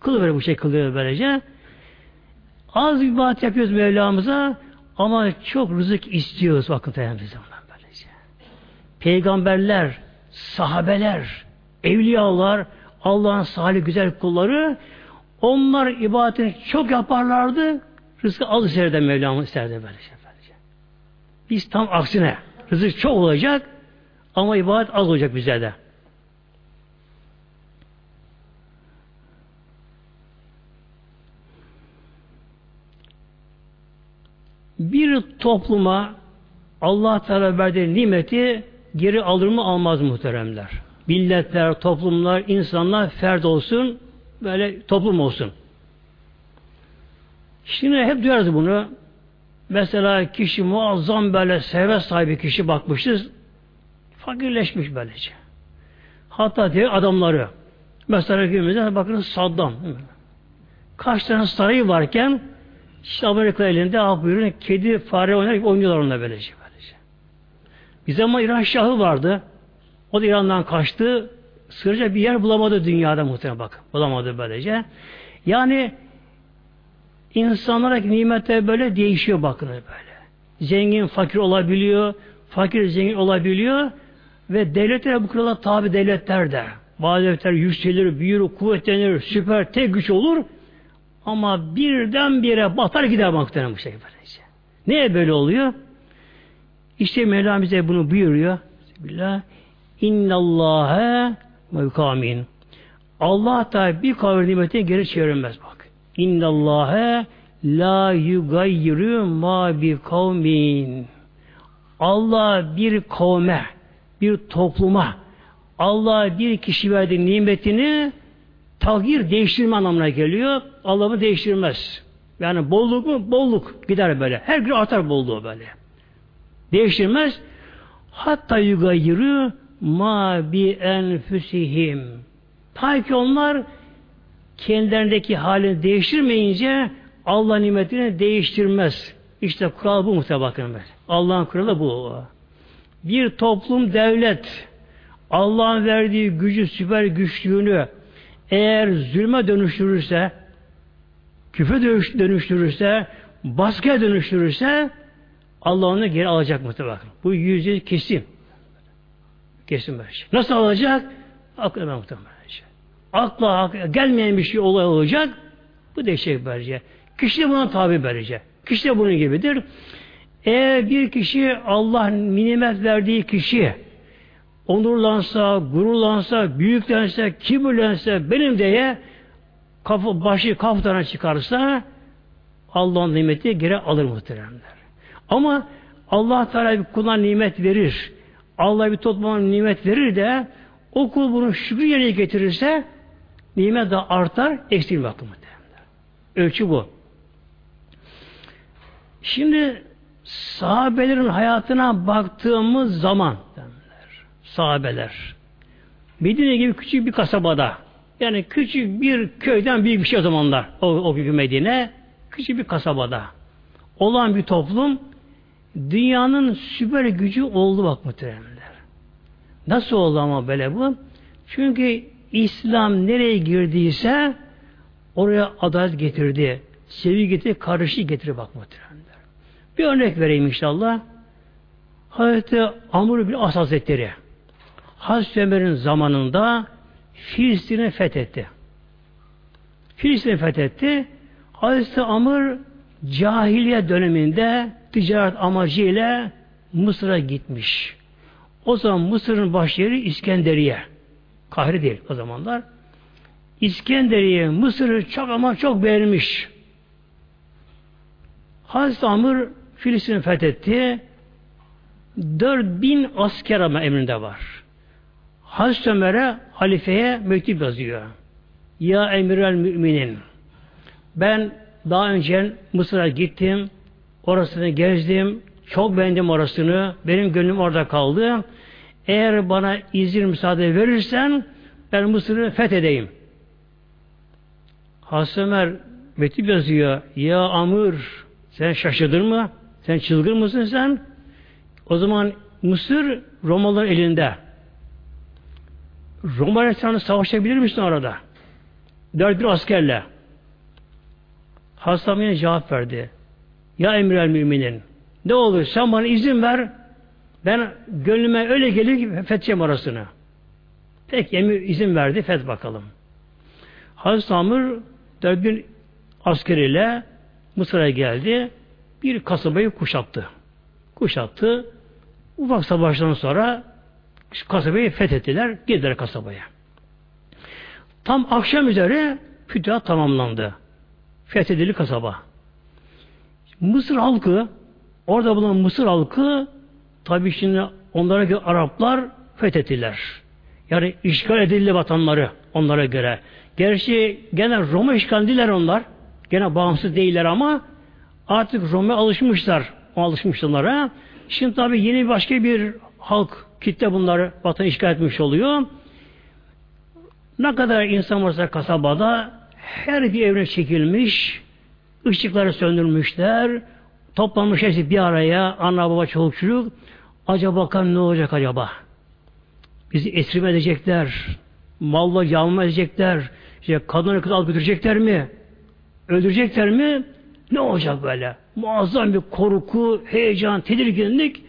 kılı böyle bu şey kılıyor böylece. Az ibadet yapıyoruz Mevlamıza ama çok rızık istiyoruz Peygamber zaman böylece. Peygamberler, sahabeler, evliyalar, Allah'ın salih güzel kulları onlar ibadetini çok yaparlardı. Rızkı az isterdi Mevlamı isterdi böylece. Biz tam aksine. Rızık çok olacak ama ibadet az olacak bize de. Bir topluma Allah Teala verdiği nimeti geri alır mı almaz muhteremler. Milletler, toplumlar, insanlar ferd olsun, böyle toplum olsun. Şimdi hep duyarız bunu. Mesela kişi muazzam böyle servet sahibi kişi bakmışız. Fakirleşmiş böylece. Hatta diğer adamları. Mesela günümüzde bakın Saddam. Kaç tane sarayı varken işte Amerika elinde ah buyurun kedi fare oynar oynuyorlar onunla böylece. böylece. Bir zaman İran Şahı vardı. O da İran'dan kaçtı. Sırca bir yer bulamadı dünyada muhtemelen bak. Bulamadı böylece. Yani İnsanlara nimetler böyle değişiyor bakın böyle. Zengin fakir olabiliyor, fakir zengin olabiliyor ve devletler bu kurala tabi devletler de. Bazı devletler yükselir, büyür, kuvvetlenir, süper, tek güç olur. Ama birden bire batar gider muhtemelen bu şekilde. Neye böyle oluyor? İşte Mevlam bize bunu buyuruyor. Bismillah. İnnallâhe mevkamin. Allah da bir kavir nimetine geri çevirmez bak. İnnallâhe la yugayyiru ma bi kavmin. Allah bir kavme, bir topluma, Allah bir kişi verdiği nimetini tagir değiştirme anlamına geliyor. Allah'ı değiştirmez. Yani bolluk mu? Bolluk. Gider böyle. Her gün artar bolluğu böyle. Değiştirmez. Hatta yugayyiru ma bi enfüsihim. Ta ki onlar kendilerindeki halini değiştirmeyince Allah nimetini değiştirmez. İşte kural bu muhtemelen. Allah'ın kuralı bu. Bir toplum, devlet Allah'ın verdiği gücü, süper güçlüğünü eğer zulme dönüştürürse, küfe dönüştürürse, baskıya dönüştürürse Allah onu geri alacak muhtemelen. Bu yüzde kesin. Kesin böyle şey. Nasıl alacak? Aklı muhtemelen akla gelmeyen bir şey olay olacak. Bu değişecek böylece. Kişi de buna tabi verecek. Kişi de bunun gibidir. Eğer bir kişi Allah nimet verdiği kişi onurlansa, gururlansa, büyüklense, kibirlense, benim diye kafa, başı kaftana çıkarsa Allah'ın nimeti geri alır muhteremler. Ama Allah Teala bir kuluna nimet verir. Allah bir topluma nimet verir de o kul bunu şükrü yerine getirirse nimet de artar, eksil bakımı. Ölçü bu. Şimdi sahabelerin hayatına baktığımız zaman derler, sahabeler Medine gibi küçük bir kasabada yani küçük bir köyden büyük bir şey o zamanlar o, o büyük Medine küçük bir kasabada olan bir toplum dünyanın süper gücü oldu bak muhteremler. Nasıl oldu ama böyle bu? Çünkü İslam nereye girdiyse oraya adalet getirdi. Sevgi getirdi, kardeşlik getirdi bak muhteremler. Bir örnek vereyim inşallah. Hazreti Amr bin As Hazretleri Hazreti Ömer'in zamanında Filistin'i fethetti. Filistin'i fethetti. Hazreti Amr cahiliye döneminde ticaret amacıyla Mısır'a gitmiş. O zaman Mısır'ın başyeri İskenderiye. Kahri değil o zamanlar. İskenderiye Mısır'ı çok ama çok beğenmiş. Hazreti Amr Filistin'i fethetti. 4000 asker ama emrinde var. Hazreti Ömer'e halifeye mektup yazıyor. Ya emirel müminin ben daha önce Mısır'a gittim. Orasını gezdim. Çok beğendim orasını. Benim gönlüm orada kaldı. Eğer bana izin müsaade verirsen ben Mısır'ı fethedeyim. Hasan Ömer mektup yazıyor. Ya Amr sen şaşırdın mı? Sen çılgın mısın sen? O zaman Mısır Romalıların elinde. Roma sana savaşabilir misin orada? Dört bir askerle. Hasan cevap verdi. Ya emrel müminin ne olur sen bana izin ver ben gönlüme öyle gelir ki fethedeceğim orasını. Peki emir izin verdi feth bakalım. Hazreti Amr dört bin askeriyle Mısır'a geldi. Bir kasabayı kuşattı. Kuşattı. Ufak savaştan sonra kasabayı fethettiler. Girdiler kasabaya. Tam akşam üzere fütühat tamamlandı. Fethedildi kasaba. Mısır halkı orada bulunan Mısır halkı tabi şimdi onlara göre Araplar fethettiler. Yani işgal edildi vatanları onlara göre. Gerçi gene Roma işgal değiller onlar. Gene bağımsız değiller ama artık Roma alışmışlar. O alışmışlar. Şimdi tabi yeni başka bir halk kitle bunları vatan işgal etmiş oluyor. Ne kadar insan varsa kasabada her bir evre çekilmiş, ışıkları söndürmüşler, toplanmış hepsi bir araya, ana baba çoluk çocuk, acaba bakan ne olacak acaba? Bizi esrim edecekler, malla yağma edecekler, işte kadını kız alıp götürecekler mi? Öldürecekler mi? Ne olacak böyle? Muazzam bir korku, heyecan, tedirginlik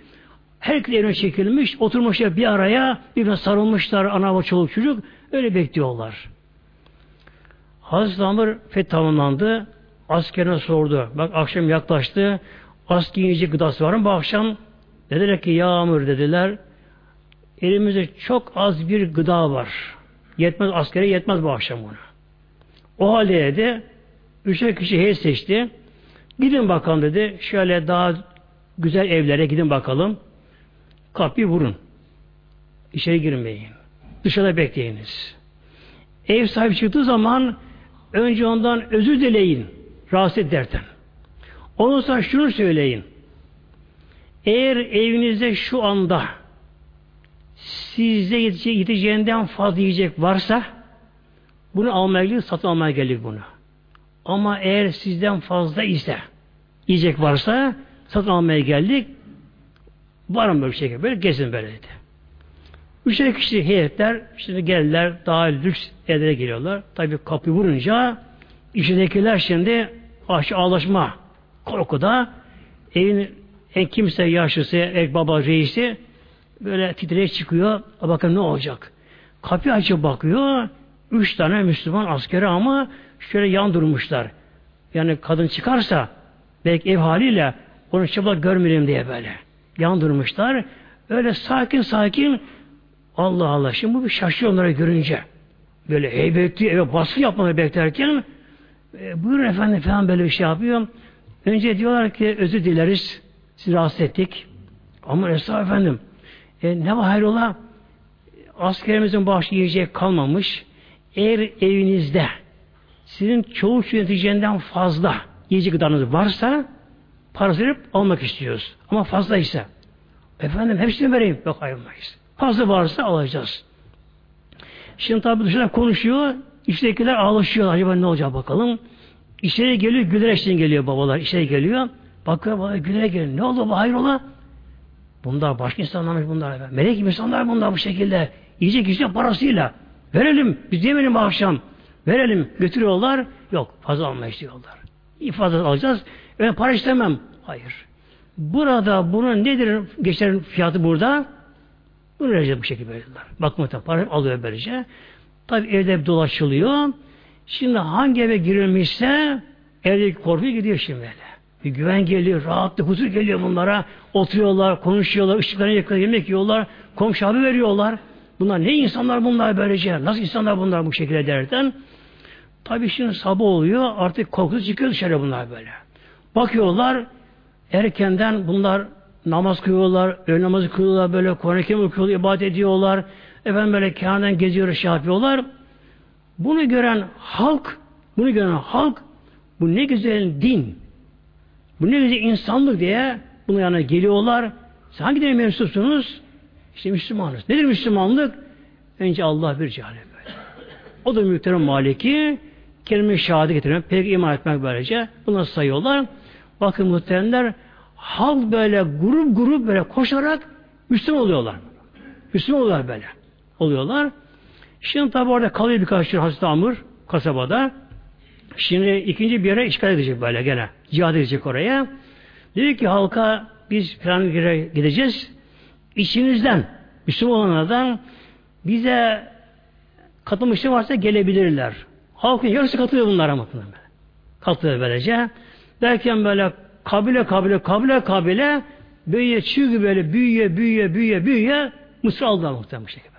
herkes evine çekilmiş, oturmuşlar bir araya, birbirine sarılmışlar, ana baba çoluk çocuk, öyle bekliyorlar. Hazreti Amr feth. Askerine sordu. Bak akşam yaklaştı. Asker yiyecek gıdası var mı bu akşam? Dediler ki ya Amr dediler. Elimizde çok az bir gıda var. Yetmez askere yetmez bu akşam bunu. O halde dedi üçer kişi heyet seçti. Gidin bakalım dedi. Şöyle daha güzel evlere gidin bakalım. Kapıyı vurun. İçeri girmeyin. Dışarıda bekleyiniz. Ev sahibi çıktığı zaman önce ondan özür dileyin. Rahatsız ederken. Ondan sonra şunu söyleyin. Eğer evinizde şu anda size yeteceğinden fazla yiyecek varsa bunu almaya geldik, satın almaya geldik bunu. Ama eğer sizden fazla ise yiyecek varsa satın almaya geldik. Var mı böyle bir şey? Böyle gezin böyle dedi. Üçer kişi heyetler şimdi geldiler daha lüks evlere geliyorlar. Tabi kapı vurunca içindekiler şimdi aşı ağlaşma korkuda evin en kimse yaşlısı, ek baba reisi böyle titreyip çıkıyor. Bakın ne olacak? Kapı açıp bakıyor. Üç tane Müslüman askeri ama şöyle yan durmuşlar. Yani kadın çıkarsa belki ev haliyle onu çıplak görmeyelim diye böyle. Yan durmuşlar. Öyle sakin sakin Allah Allah. Şimdi bu bir şaşıyor onları görünce. Böyle heybetli eve baskı yapmayı beklerken e, buyurun efendim falan böyle bir şey yapıyor. Önce diyorlar ki özür dileriz. Sizi rahatsız ettik. Ama Estağfurullah efendim e, ne var hayrola? Askerimizin başı yiyecek kalmamış. Eğer evinizde sizin çoğu yöneticenden fazla yiyecek gıdanız varsa parası verip almak istiyoruz. Ama fazla ise efendim hepsini vereyim. Yok ayrılmayız. Fazla varsa alacağız. Şimdi tabi dışarıdan konuşuyor. İçtekiler ağlaşıyorlar. Acaba ne olacak bakalım. İçeri geliyor, gülerek için geliyor babalar. İçeri geliyor. Bakıyor baba gülerek geliyor. Ne oldu bu hayrola? Bunlar başka insanlarmış bunlar. Melek insanlar bunlar bu şekilde. Yiyecek içecek parasıyla. Verelim. Biz yemeyelim akşam. Verelim. Götürüyorlar. Yok. Fazla alma istiyorlar. İyi fazla alacağız. Ben para istemem. Hayır. Burada bunun nedir geçer fiyatı burada? Bunu verecek bu şekilde verirler. Bakmadan para alıyor böylece. Tabi evde dolaşılıyor. Şimdi hangi eve girilmişse evdeki korku gidiyor şimdi böyle. Bir güven geliyor, rahatlık, huzur geliyor bunlara. Oturuyorlar, konuşuyorlar, ışıklarını yakıyor, yemek yiyorlar, komşu abi veriyorlar. Bunlar ne insanlar bunlar böylece? Nasıl insanlar bunlar bu şekilde derken? Tabi şimdi sabah oluyor, artık korkusu çıkıyor dışarı bunlar böyle. Bakıyorlar, erkenden bunlar namaz kılıyorlar, öğle namazı kılıyorlar, böyle Kur'an-ı okuyorlar, ibadet ediyorlar. Efendim böyle kâhnen geziyor, şey yapıyorlar. Bunu gören halk, bunu gören halk, bu ne güzel din, bu ne güzel insanlık diye bunun yanına geliyorlar. Siz hangi dine mensupsunuz? İşte Müslümanız. Nedir Müslümanlık? Önce Allah bir böyle. O da muhterem maliki kelime-i şehadet getirmek, pek iman etmek böylece. Bunu sayıyorlar. Bakın muhteremler halk böyle grup grup böyle koşarak Müslüman oluyorlar. Müslüman oluyorlar böyle. Oluyorlar. Şimdi tabi orada kalıyor birkaç yıl Hazreti Amr kasabada. Şimdi ikinci bir yere işgal edecek böyle gene. Cihad edecek oraya. Diyor ki halka biz falan gideceğiz. İçinizden Müslüman olanlardan bize katılmışlar varsa gelebilirler. Halkın yarısı katılıyor bunlara bakın. Katılıyor böylece. Derken böyle kabile kabile kabile kabile böyle çığ gibi böyle büyüye büyüye büyüye büyüye Mısır aldılar muhtemelen şekilde.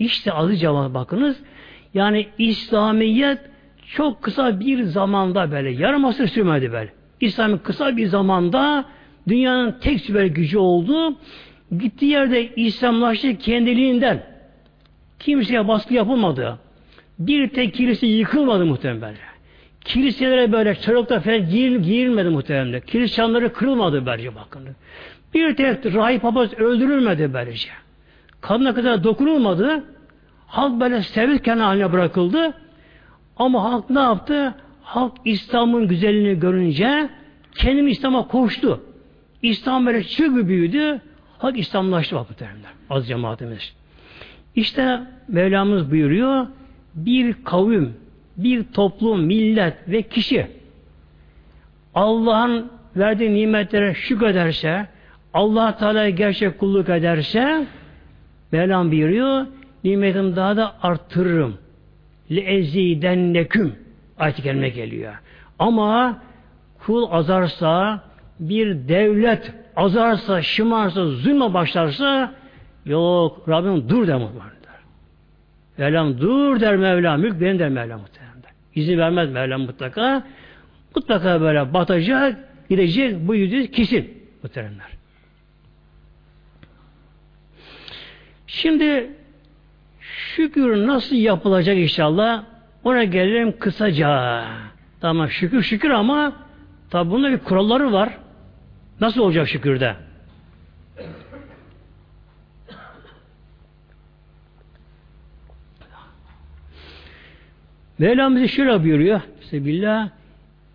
İşte azıca bakınız. Yani İslamiyet çok kısa bir zamanda böyle yarım asır sürmedi böyle. İslam'ın kısa bir zamanda dünyanın tek süper gücü oldu. Gittiği yerde İslamlaştı kendiliğinden. Kimseye baskı yapılmadı. Bir tek kilise yıkılmadı muhtemelen. Kiliselere böyle çarıkta falan giyil, giyilmedi muhtemelen. Kilise çanları kırılmadı böylece bakın. Bir tek rahip papaz öldürülmedi böylece. Kadına kadar dokunulmadı. Halk böyle servis haline bırakıldı. Ama halk ne yaptı? Halk İslam'ın güzelliğini görünce kendini İslam'a koştu. İslam böyle çığ büyüdü. Halk İslamlaştı bak muhteremler. Az cemaatimiz. İşte Mevlamız buyuruyor bir kavim, bir toplum, millet ve kişi Allah'ın verdiği nimetlere şükrederse, allah Teala gerçek kulluk ederse Mevlam buyuruyor nimetim daha da arttırırım. لَاَزِيدَنَّكُمْ ayet gelme geliyor. Ama kul azarsa, bir devlet azarsa, şımarsa, zulme başlarsa yok Rabbim dur der muhtemelen. Mevlam dur der Mevlam, mülk benim der Mevlam muhtemelen. İzin vermez Mevlam mutlaka. Mutlaka böyle batacak, gidecek bu yüzü kesin muhteremler. Şimdi şükür nasıl yapılacak inşallah ona gelelim kısaca. Tamam şükür şükür ama tabi bunda bir kuralları var. Nasıl olacak şükürde? Mevlam bize şöyle buyuruyor. Bismillah.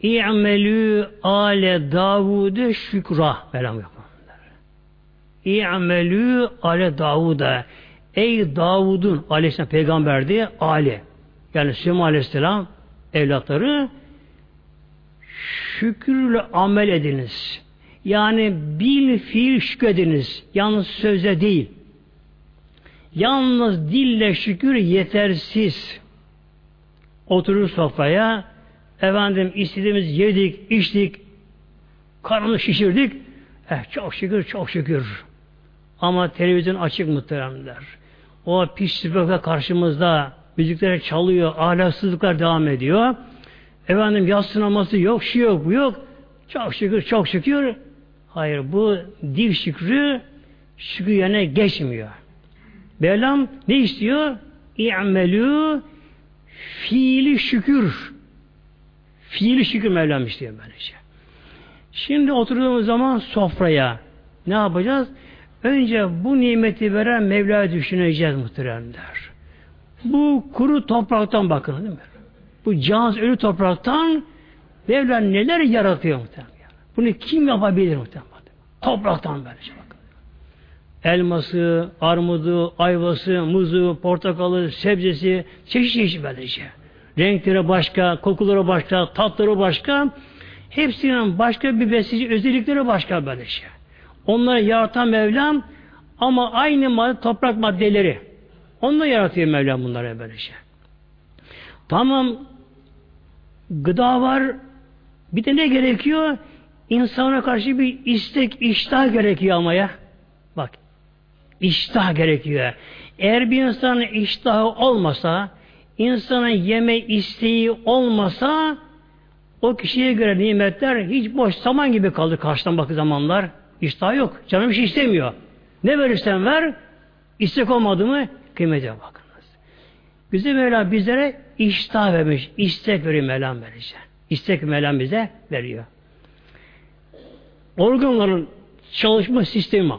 İ'melü ale Davud'e şükra. Mevlam yapıyor. İ'melü ale Davud'a. Ey Davud'un aleyhisselam peygamberdi Ali. Yani Süleyman aleyhisselam evlatları şükürle amel ediniz. Yani bil fiil şükrediniz. Yalnız sözle değil. Yalnız dille şükür yetersiz. Oturur sofraya efendim istediğimiz yedik, içtik, karnını şişirdik. Eh, çok şükür, çok şükür. Ama televizyon açık muhteremler. O pis süpürge karşımızda müzikler çalıyor, ahlaksızlıklar devam ediyor. Efendim yatsınaması yok, şu yok, bu yok. Çok şükür, çok şükür. Hayır, bu dil şükrü şükür yerine geçmiyor. Mevlam ne istiyor? İ'melü fiili şükür. Fiili şükür Mevlam istiyor böylece. Şimdi oturduğumuz zaman sofraya ne yapacağız? Önce bu nimeti veren Mevla'yı düşüneceğiz muhteremler. Bu kuru topraktan bakın değil mi? Bu cihaz ölü topraktan Mevla neler yaratıyor muhtemelen. Bunu kim yapabilir muhtemelen. Topraktan böylece bakın. Elması, armudu, ayvası, muzu, portakalı, sebzesi, çeşit çeşit böylece. Renkleri başka, kokuları başka, tatları başka. Hepsinin başka bir besici özellikleri başka böylece. Onları yaratan Mevlam ama aynı madde, toprak maddeleri. Onunla yaratıyor Mevlam bunları böylece. Tamam gıda var. Bir de ne gerekiyor? İnsana karşı bir istek, iştah gerekiyor ama ya. Bak, iştah gerekiyor. Eğer bir insanın iştahı olmasa, insanın yeme isteği olmasa, o kişiye göre nimetler hiç boş saman gibi kalır karşıdan bakı zamanlar. İştah yok. Canım bir şey istemiyor. Ne verirsen ver, istek olmadı mı kıymete bakınız. Bize Mevla bizlere iştah vermiş. istek veriyor Mevlam verecek. İstek Mevlam bize veriyor organların çalışma sistemi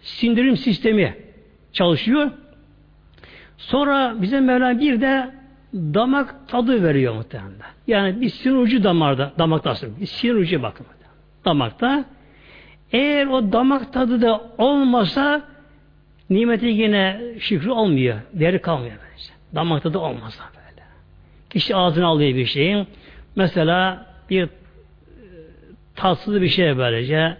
sindirim sistemi çalışıyor. Sonra bize Mevla bir de damak tadı veriyor muhtemelen. Yani bir sinir ucu damarda, damaktasın. Bir sinir ucu bakın. Damakta. Eğer o damak tadı da olmasa nimeti yine şükrü olmuyor. Değeri kalmıyor. Bence. Damak tadı olmasa böyle. Kişi ağzına alıyor bir şeyin. Mesela bir tatsız bir şey böylece.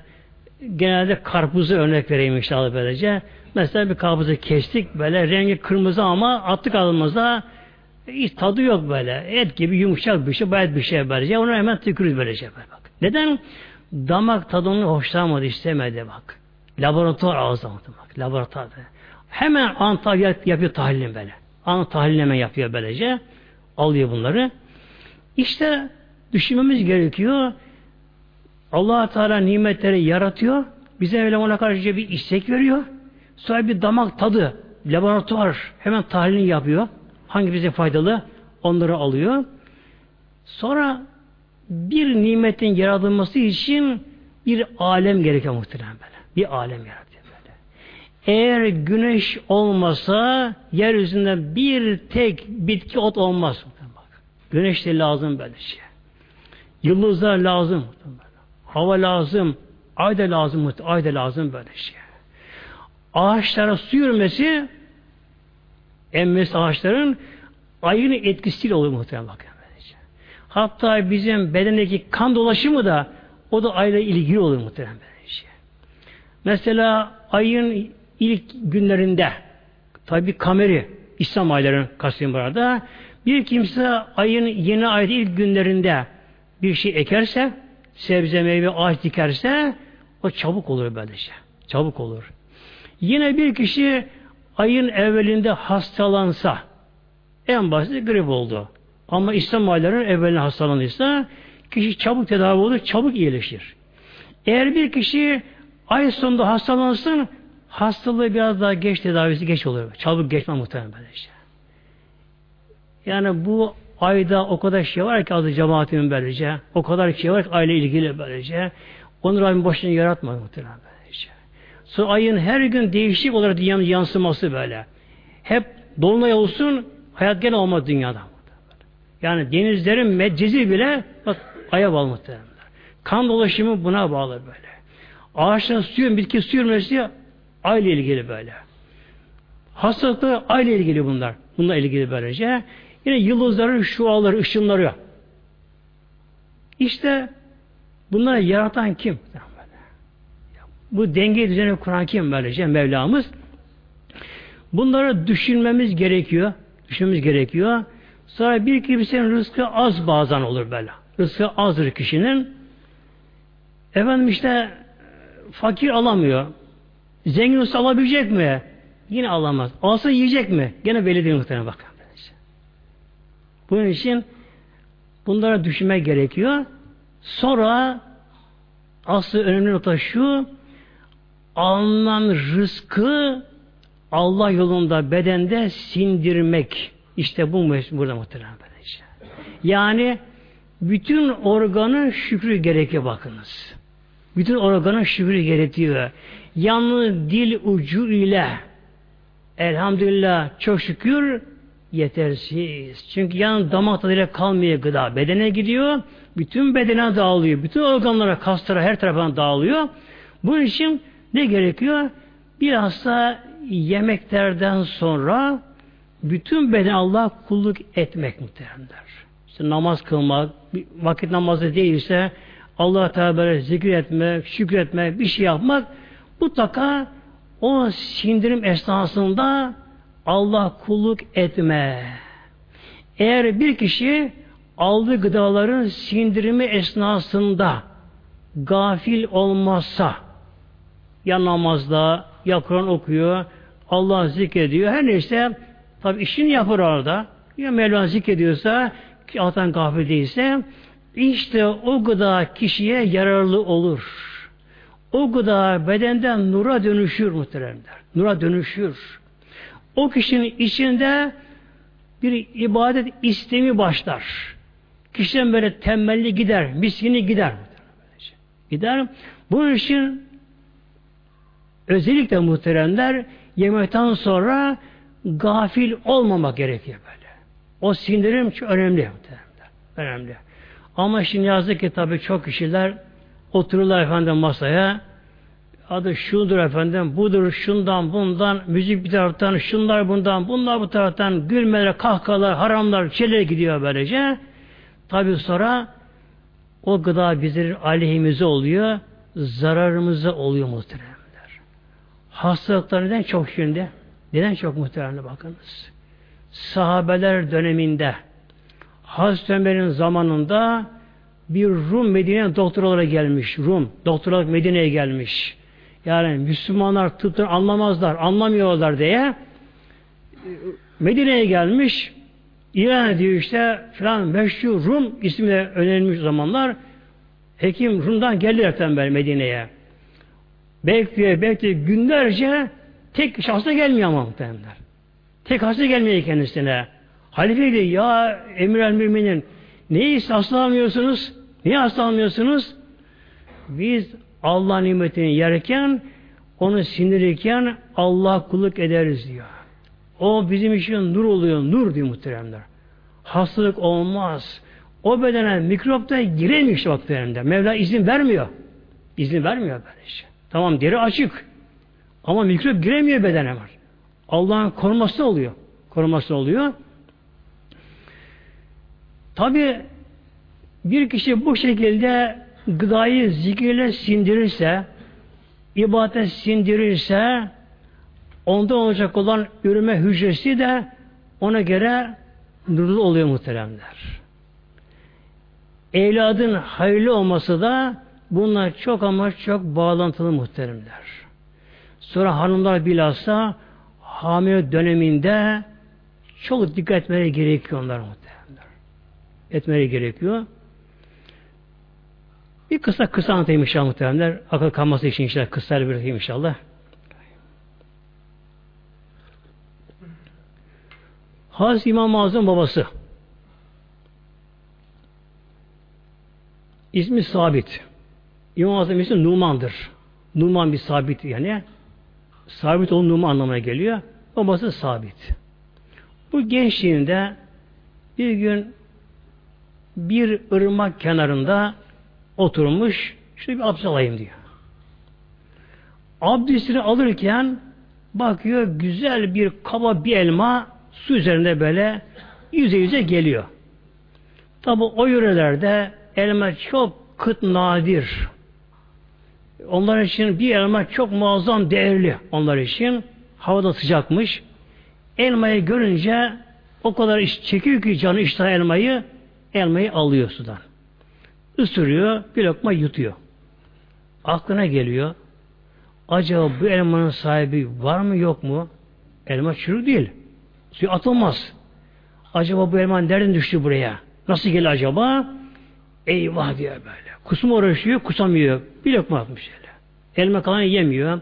Genelde karpuzu örnek vereyim inşallah böylece. Mesela bir karpuzu kestik böyle rengi kırmızı ama attık ağzımıza hiç tadı yok böyle. Et gibi yumuşak bir şey, bayat bir şey böylece. Onu hemen tükürüz böylece. Böyle bak. Neden? Damak tadını hoşlanmadı, istemedi bak. Laboratuvar ağzı bak. Laboratuvar. Hemen an yapıyor tahlilini böyle. An tahlilini hemen yapıyor böylece. Alıyor bunları. İşte düşünmemiz gerekiyor allah Teala nimetleri yaratıyor. Bize öyle ona karşı bir istek veriyor. Sonra bir damak tadı, laboratuvar hemen tahlilini yapıyor. Hangi bize faydalı? Onları alıyor. Sonra bir nimetin yaratılması için bir alem gerekiyor muhtemelen böyle. Bir alem yaratıyor böyle. Eğer güneş olmasa yeryüzünde bir tek bitki ot olmaz. Bak. Güneş de lazım böyle şey. Yıldızlar lazım. Hava lazım. Ay da lazım. Ay da lazım böyle şey. Ağaçlara su yürümesi emmesi ağaçların ayın etkisiyle oluyor muhtemelen bakın. Hatta bizim bedendeki kan dolaşımı da o da ayla ilgili oluyor muhtemelen. Şey. Mesela ayın ilk günlerinde tabi kameri İslam ayların kastım burada bir kimse ayın yeni ayda ilk günlerinde bir şey ekerse sebze meyve ağaç dikerse o çabuk olur böylece. Çabuk olur. Yine bir kişi ayın evvelinde hastalansa en basit grip oldu. Ama İslam aylarının evvelinde hastalanırsa kişi çabuk tedavi olur, çabuk iyileşir. Eğer bir kişi ay sonunda hastalansın hastalığı biraz daha geç tedavisi geç olur. Çabuk geçme muhtemelen böylece. Yani bu ayda o kadar şey var ki adı cemaatimin böylece. O kadar şey var ki aile ilgili böylece. Onu Rabbim boşuna yaratmadı muhtemelen böylece. Sonra ayın her gün değişik olarak dünyanın yansıması böyle. Hep dolunay olsun hayat gene olmaz dünyada. Yani denizlerin meccezi bile bak aya bağlı muhtemelen. Kan dolaşımı buna bağlı böyle. Ağaçların suyun, bitki su yürümesi aile ilgili böyle. Hastalıklar aile ilgili bunlar. Bununla ilgili böylece. Yine yıldızların şuaları, ışınları. İşte bunları yaratan kim? Bu denge düzeni kuran kim böylece? Mevlamız. Bunları düşünmemiz gerekiyor. Düşünmemiz gerekiyor. Sonra bir kimsenin rızkı az bazen olur böyle. Rızkı azdır kişinin. Efendim işte fakir alamıyor. Zengin olsa alabilecek mi? Yine alamaz. Alsa yiyecek mi? Gene belli değil muhtemelen bakın. Bunun için bunlara düşünmek gerekiyor. Sonra asıl önemli nokta şu alınan rızkı Allah yolunda bedende sindirmek. İşte bu burada muhtemelen böylece. Yani bütün organın şükrü gerekiyor bakınız. Bütün organın şükrü gerekiyor. Yalnız dil ucu ile elhamdülillah çok şükür Yetersiz. Çünkü yan damak tadıyla kalmıyor gıda. Bedene gidiyor. Bütün bedene dağılıyor. Bütün organlara, kaslara, her tarafına dağılıyor. Bunun için ne gerekiyor? Bilhassa yemeklerden sonra bütün beden Allah kulluk etmek muhteremler. İşte namaz kılmak, vakit namazı değilse Allah Teala zikretmek, şükretmek, bir şey yapmak mutlaka o sindirim esnasında Allah kulluk etme. Eğer bir kişi aldığı gıdaların sindirimi esnasında gafil olmazsa ya namazda ya Kur'an okuyor, Allah zikrediyor. Her neyse tabi işini yapar orada. Ya Mevla zikrediyorsa ki Allah'tan gafil değilse işte o gıda kişiye yararlı olur. O gıda bedenden nura dönüşür muhteremler. Nura dönüşür. O kişinin içinde bir ibadet istemi başlar. Kişiden böyle temelli gider, miskini gider. Gider. Bunun için özellikle muhteremler yemekten sonra gafil olmamak gerekiyor böyle. O sindirim önemli. Önemli. Ama şimdi yazık ki tabii çok kişiler otururlar efendim masaya adı şudur efendim, budur, şundan, bundan, müzik bir taraftan, şunlar bundan, bunlar bu taraftan, gülmeler, kahkahalar, haramlar, şeyler gidiyor böylece. Tabi sonra o gıda bizim aleyhimize oluyor, zararımıza oluyor muhteremler. Hastalıklar neden çok şimdi? Neden çok muhteremler bakınız. Sahabeler döneminde Hazreti Ömer'in zamanında bir Rum Medine'ye doktor gelmiş. Rum doktor olarak Medine'ye gelmiş. Yani Müslümanlar tıptan anlamazlar, anlamıyorlar diye Medine'ye gelmiş ilan ediyor işte filan meşhur Rum ismiyle önerilmiş zamanlar hekim Rum'dan geldi beri Medine'ye. Bekliyor, bekliyor. Günlerce tek şahsa gelmiyor ama muhtemelenler. Tek hasta gelmiyor kendisine. Halife diyor ya emir el müminin neyi hastalanmıyorsunuz? Niye hastalanmıyorsunuz? Biz Allah nimetini yerken onu sindirirken Allah kulluk ederiz diyor. O bizim için nur oluyor. Nur diyor muhteremler. Hastalık olmaz. O bedene mikrop da giremiyor işte. Mevla izin vermiyor. İzin vermiyor böyle şey. Tamam deri açık. Ama mikrop giremiyor bedene var. Allah'ın koruması oluyor. Koruması oluyor. Tabi bir kişi bu şekilde gıdayı zikirle sindirirse, ibadet sindirirse, onda olacak olan üreme hücresi de ona göre nurlu oluyor muhteremler. Evladın hayırlı olması da bunlar çok ama çok bağlantılı muhteremler. Sonra hanımlar bilhassa hamile döneminde çok dikkat etmeleri gerekiyor onlar muhteremler. Etmeleri gerekiyor. Bir kısa kısa anlatayım inşallah muhteremler. Akıl kalması için inşallah kısa bir bırakayım inşallah. Hazreti İmam Azam babası. İsmi Sabit. İmam Azam ismi Numan'dır. Numan bir sabit yani. Sabit Numan anlamına geliyor. Babası Sabit. Bu gençliğinde bir gün bir ırmak kenarında oturmuş, şöyle bir abdest alayım diyor. Abdestini alırken bakıyor güzel bir kaba bir elma su üzerinde böyle yüze yüze geliyor. Tabi o yörelerde elma çok kıt nadir. Onlar için bir elma çok muazzam değerli onlar için. Havada sıcakmış. Elmayı görünce o kadar iş çekiyor ki canı iştah elmayı elmayı alıyor sudan ısırıyor, bir lokma yutuyor. Aklına geliyor. Acaba bu elmanın sahibi var mı yok mu? Elma çürük değil. Suya atılmaz. Acaba bu elma nereden düştü buraya? Nasıl geldi acaba? Eyvah diyor böyle. Kusum uğraşıyor, kusamıyor. Bir lokma atmış öyle. Elma kalan yemiyor.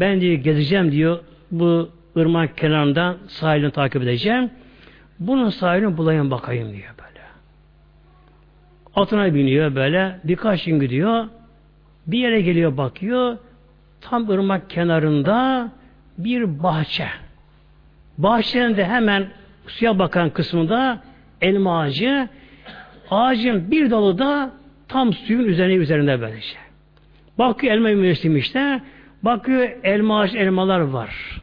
Ben diyor gezeceğim diyor. Bu ırmak kenarından sahilini takip edeceğim. Bunun sahilini bulayım bakayım diyor. Atına biniyor böyle. Birkaç gün gidiyor. Bir yere geliyor bakıyor. Tam ırmak kenarında bir bahçe. Bahçenin de hemen suya bakan kısmında elma ağacı ağacın bir dalı da tam suyun üzerine üzerinde böylece. Bakıyor elma mevsim işte. Bakıyor elma ağaç elmalar var.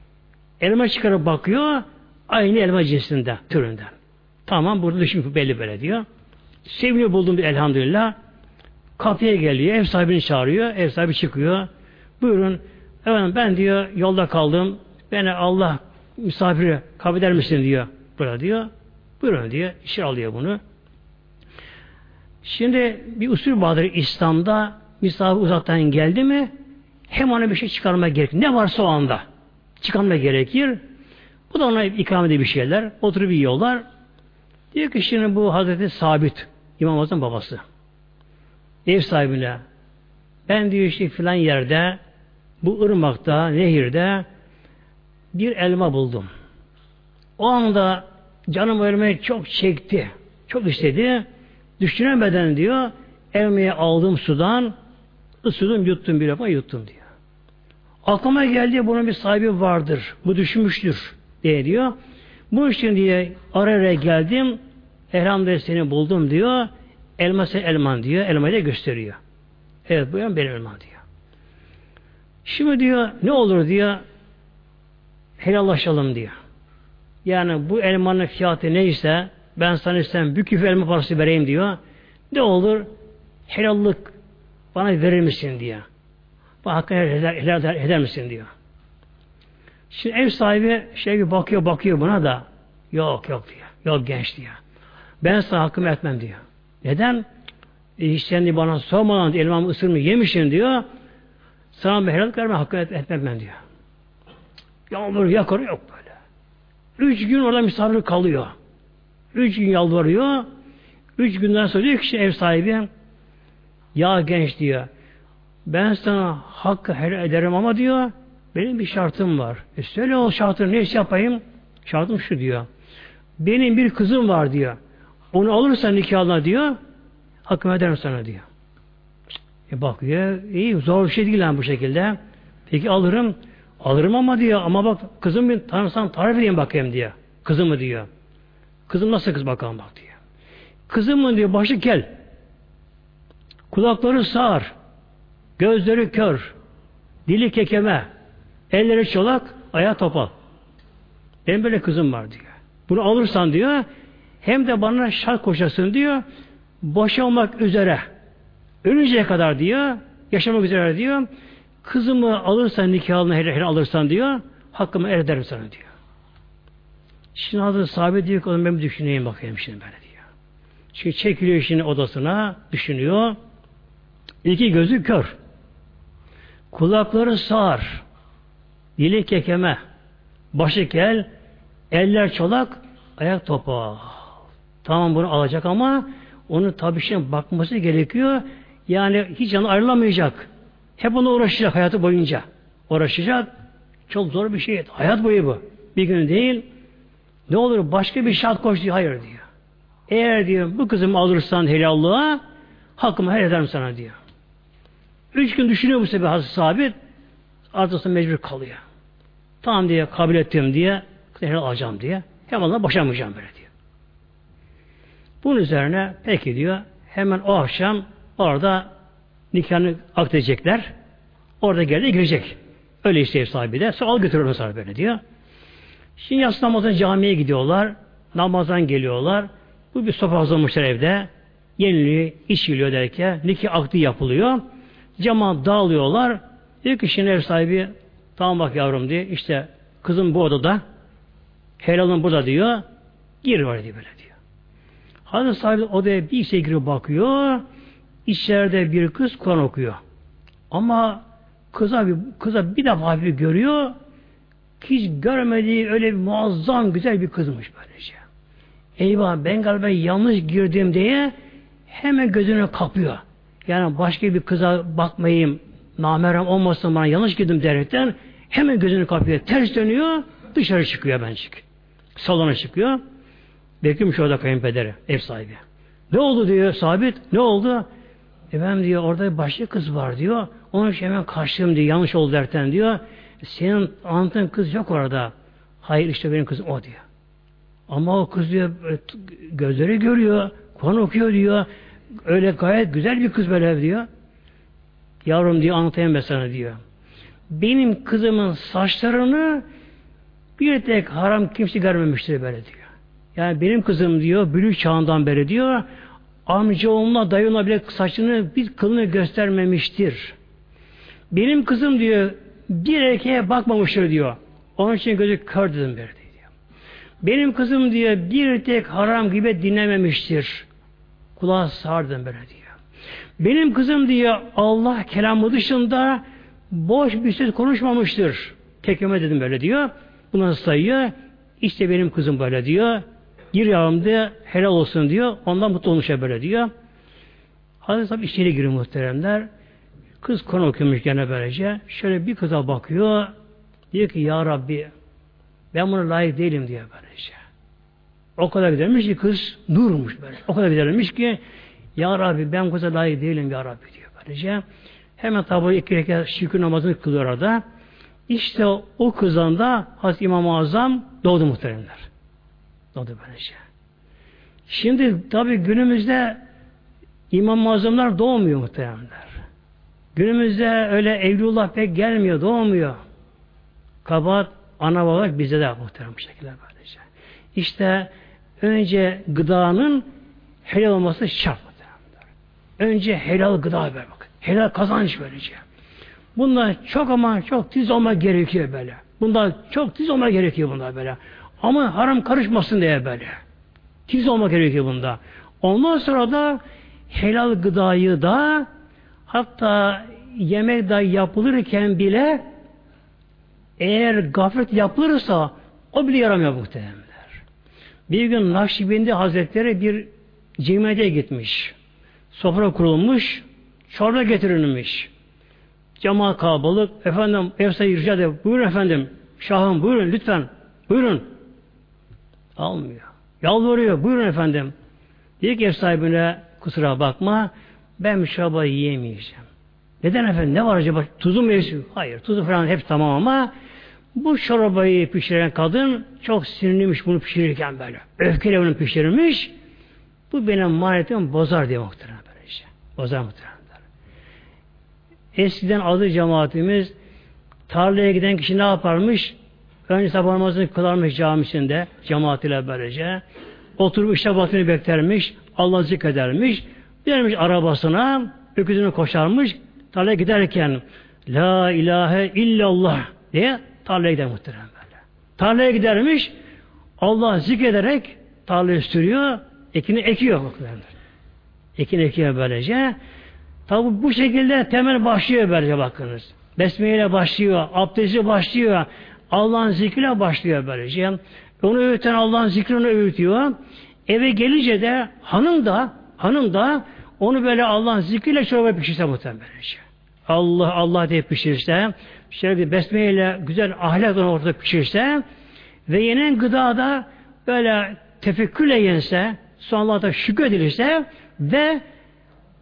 Elma çıkarıp bakıyor aynı elma cinsinden, türünden. Tamam burada düşün belli böyle diyor. Sevini buldum elhamdülillah. Kapıya geliyor, ev sahibini çağırıyor, ev sahibi çıkıyor. Buyurun, efendim ben diyor yolda kaldım, beni Allah misafiri kabul eder misin diyor. Burada diyor. Buyurun diyor, işe alıyor bunu. Şimdi bir usul vardır İslam'da misafir uzaktan geldi mi hem ona bir şey çıkarma gerekir. Ne varsa o anda çıkarma gerekir. Bu da ona ikram ediyor bir şeyler. Oturup yiyorlar. Diyor ki şimdi bu Hazreti Sabit İmam Azam babası ev sahibine ben diyor işte filan yerde bu ırmakta, nehirde bir elma buldum. O anda canım ölmeyi çok çekti. Çok istedi. Düşünemeden diyor elmayı aldım sudan ısırdım yuttum bir defa yuttum diyor. Aklıma geldi bunun bir sahibi vardır. Bu düşünmüştür diye diyor. Bu için diye ara ara geldim elhamdülillah seni buldum diyor. Elma sen elman diyor. Elmayı da gösteriyor. Evet bu benim elman diyor. Şimdi diyor ne olur diyor helallaşalım diyor. Yani bu elmanın fiyatı neyse ben sana istem bir küf elma parası vereyim diyor. Ne olur helallık bana verir misin diyor. Bu hakkını helal, helal eder, eder misin diyor. Şimdi ev sahibi şey bir bakıyor bakıyor buna da yok yok diyor. Yok genç diyor. Ben sana hakkımı etmem diyor. Neden? E, hiç sen bana sormadan elmamı ısırmış yemişsin diyor. Sana bir helal verme hakkını et, etmem diyor. Yağmur yakar yok böyle. Üç gün orada misafir kalıyor. Üç gün yalvarıyor. Üç günden sonra diyor ki ev sahibi ya genç diyor. Ben sana hakkı helal ederim ama diyor benim bir şartım var. E söyle o şartını ne yapayım? Şartım şu diyor. Benim bir kızım var diyor. Onu alırsan nikahına diyor, hakkım ederim sana diyor. E bakıyor, iyi zor bir şey değil yani bu şekilde. Peki alırım, alırım ama diyor, ama bak kızım bir tanırsan tarif edeyim bakayım diyor. Kızımı diyor. Kızım nasıl kız bakalım bak diyor. Kızımın diyor başı kel. Kulakları sağır. Gözleri kör. Dili kekeme. Elleri çolak, ayağı topal. Benim böyle kızım var diyor. Bunu alırsan diyor, hem de bana şart koşasın diyor. Boşanmak üzere. Ölünceye kadar diyor. Yaşamak üzere diyor. Kızımı alırsan nikahını hele alırsan diyor. Hakkımı er ederim sana diyor. Şimdi Hazreti sahabe diyor ki ben düşüneyim bakayım şimdi böyle diyor. Şimdi çekiliyor şimdi odasına düşünüyor. İki gözü kör. Kulakları sağır. Dili kekeme. Başı kel. Eller çolak. Ayak topa. Tamam bunu alacak ama onun tabi şimdi bakması gerekiyor. Yani hiç yanı ayrılamayacak. Hep ona uğraşacak hayatı boyunca. Uğraşacak. Çok zor bir şey. Hayat boyu bu. Bir gün değil. Ne olur başka bir şart koş diyor. Hayır diyor. Eğer diyor bu kızımı alırsan helallığa hakkımı helal ederim sana diyor. Üç gün düşünüyor bu sefer Hazreti Sabit. Artık mecbur kalıyor. Tamam diye kabul ettim diye helal alacağım diye. Hem onunla boşanmayacağım böyle diyor. Bunun üzerine peki diyor hemen o akşam orada nikahını akledecekler. Orada geldi girecek. Öyle işte ev sahibi de. Sonra al götürür mesela böyle diyor. Şimdi yatsı namazına camiye gidiyorlar. Namazdan geliyorlar. Bu bir sopa hazırlamışlar evde. Yeniliyor, içiliyor derken nikah akdi yapılıyor. Cemaat dağılıyorlar. Diyor ki ev sahibi tamam bak yavrum diye işte kızım bu odada helalın burada diyor. Gir var diyor böyle diyor. Hazreti sahibi odaya bir işe girip bakıyor. İçeride bir kız Kur'an okuyor. Ama kıza bir, kıza bir defa bir görüyor. Hiç görmediği öyle bir muazzam güzel bir kızmış böylece. Eyvah ben galiba yanlış girdim diye hemen gözünü kapıyor. Yani başka bir kıza bakmayayım, namerem olmasın bana yanlış girdim derekten hemen gözünü kapıyor. Ters dönüyor, dışarı çıkıyor ben çık. Salona çıkıyor. Bekliyormuş orada kayınpederi, ev sahibi. Ne oldu diyor sabit, ne oldu? Efendim diyor orada başka kız var diyor. Onun için hemen kaçtım diyor, yanlış oldu derken diyor. Senin anlattığın kız yok orada. Hayır işte benim kızım o diyor. Ama o kız diyor gözleri görüyor, Kur'an okuyor diyor. Öyle gayet güzel bir kız böyle diyor. Yavrum diyor anlatayım ben sana diyor. Benim kızımın saçlarını bir tek haram kimse görmemiştir böyle diyor. Yani benim kızım diyor bülük çağından beri diyor amca oğluna dayı ona bile saçını bir kılını göstermemiştir. Benim kızım diyor bir erkeğe bakmamıştır diyor. Onun için gözü kör dedim diyor. Benim kızım diyor bir tek haram gibi dinlememiştir. Kulağı sardım böyle diyor. Benim kızım diyor Allah kelamı dışında boş bir söz konuşmamıştır. Tekeme dedim böyle diyor. Buna sayıyor. İşte benim kızım böyle diyor. Gir yavrum diyor. Helal olsun diyor. Ondan mutlu olmuş böyle diyor. Hazreti tabi içeri giriyor muhteremler. Kız konu okuyormuş gene böylece. Şöyle bir kıza bakıyor. Diyor ki ya Rabbi ben buna layık değilim diyor böylece. O kadar gidermiş ki kız nurmuş böyle. O kadar gidermiş ki ya Rabbi ben kıza layık değilim ya Rabbi diyor böylece. Hemen tabi iki rekat şükür namazını kılıyor orada. İşte o kızdan da Hazreti İmam-ı Azam doğdu muhteremler. Doğdu böylece. Şimdi tabi günümüzde İmam-ı Azamlar doğmuyor muhteremler. Günümüzde öyle Evlullah pek gelmiyor, doğmuyor. Kabahat ana baba bize de muhterem şekilde böylece. İşte önce gıdanın helal olması şart. Önce helal gıda ver bak. Helal kazanç böylece. Bunlar çok ama çok tiz olmak gerekiyor böyle. Bunlar çok tiz olmak gerekiyor bunlar böyle. Ama haram karışmasın diye böyle. Tiz olmak gerekiyor bunda. Ondan sonra da helal gıdayı da hatta yemek da yapılırken bile eğer gaflet yapılırsa o bile yaramıyor muhtemelenler. Bir gün Nakşibendi Hazretleri bir cemiyete gitmiş. Sofra kurulmuş, çorba getirilmiş. Cemaat kalabalık. Efendim sahibi rica ediyor. Buyurun efendim. Şahım buyurun lütfen. Buyurun. Almıyor. Yalvarıyor. Buyurun efendim. Diyor ki ev sahibine kusura bakma ben müşabayı yiyemeyeceğim. Neden efendim? Ne var acaba? Tuzu mu yesin? Hayır. Tuzu falan hep tamam ama bu çorbayı pişiren kadın çok sinirliymiş bunu pişirirken böyle. Öfkeyle bunu pişirmiş. Bu benim manetimi bozar diye muhtemelen böyle işte. Bozar muhtemelen. Eskiden adı cemaatimiz tarlaya giden kişi ne yaparmış? Önce sabah namazını kılarmış camisinde cemaat ile böylece. Oturup işte batını beklermiş. Allah zikredermiş. Gelmiş arabasına öküzünü koşarmış. Tarlaya giderken La ilahe illallah diye tarlaya gider muhtemelen böyle. Tarlaya gidermiş. Allah zikrederek tarlayı sürüyor. Ekini ekiyor muhtemelen. Ekini ekiyor böylece. Tabi bu şekilde temel başlıyor böylece bakınız. Besmeyle başlıyor, abdesti başlıyor, Allah'ın zikriyle başlıyor böylece. Onu öğüten Allah'ın zikrini öğütüyor. Eve gelince de hanım da hanım da onu böyle Allah'ın zikriyle çorba pişirse muhtemelen. Allah Allah diye pişirirse, şöyle bir besmeyle güzel ahlakla ortada pişirse ve yenen gıdada böyle tefekkürle yense, sonra Allah'a şükür edilirse ve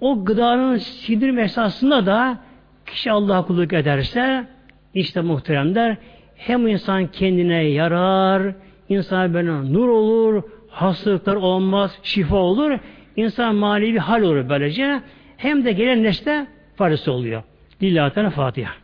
o gıdanın sindirim esasında da kişi Allah'a kulluk ederse işte muhteremler hem insan kendine yarar, insan böyle nur olur, hastalıklar olmaz, şifa olur, insan manevi hal olur böylece. Hem de gelen nesle faydası oluyor. Lillahi Teala Fatiha.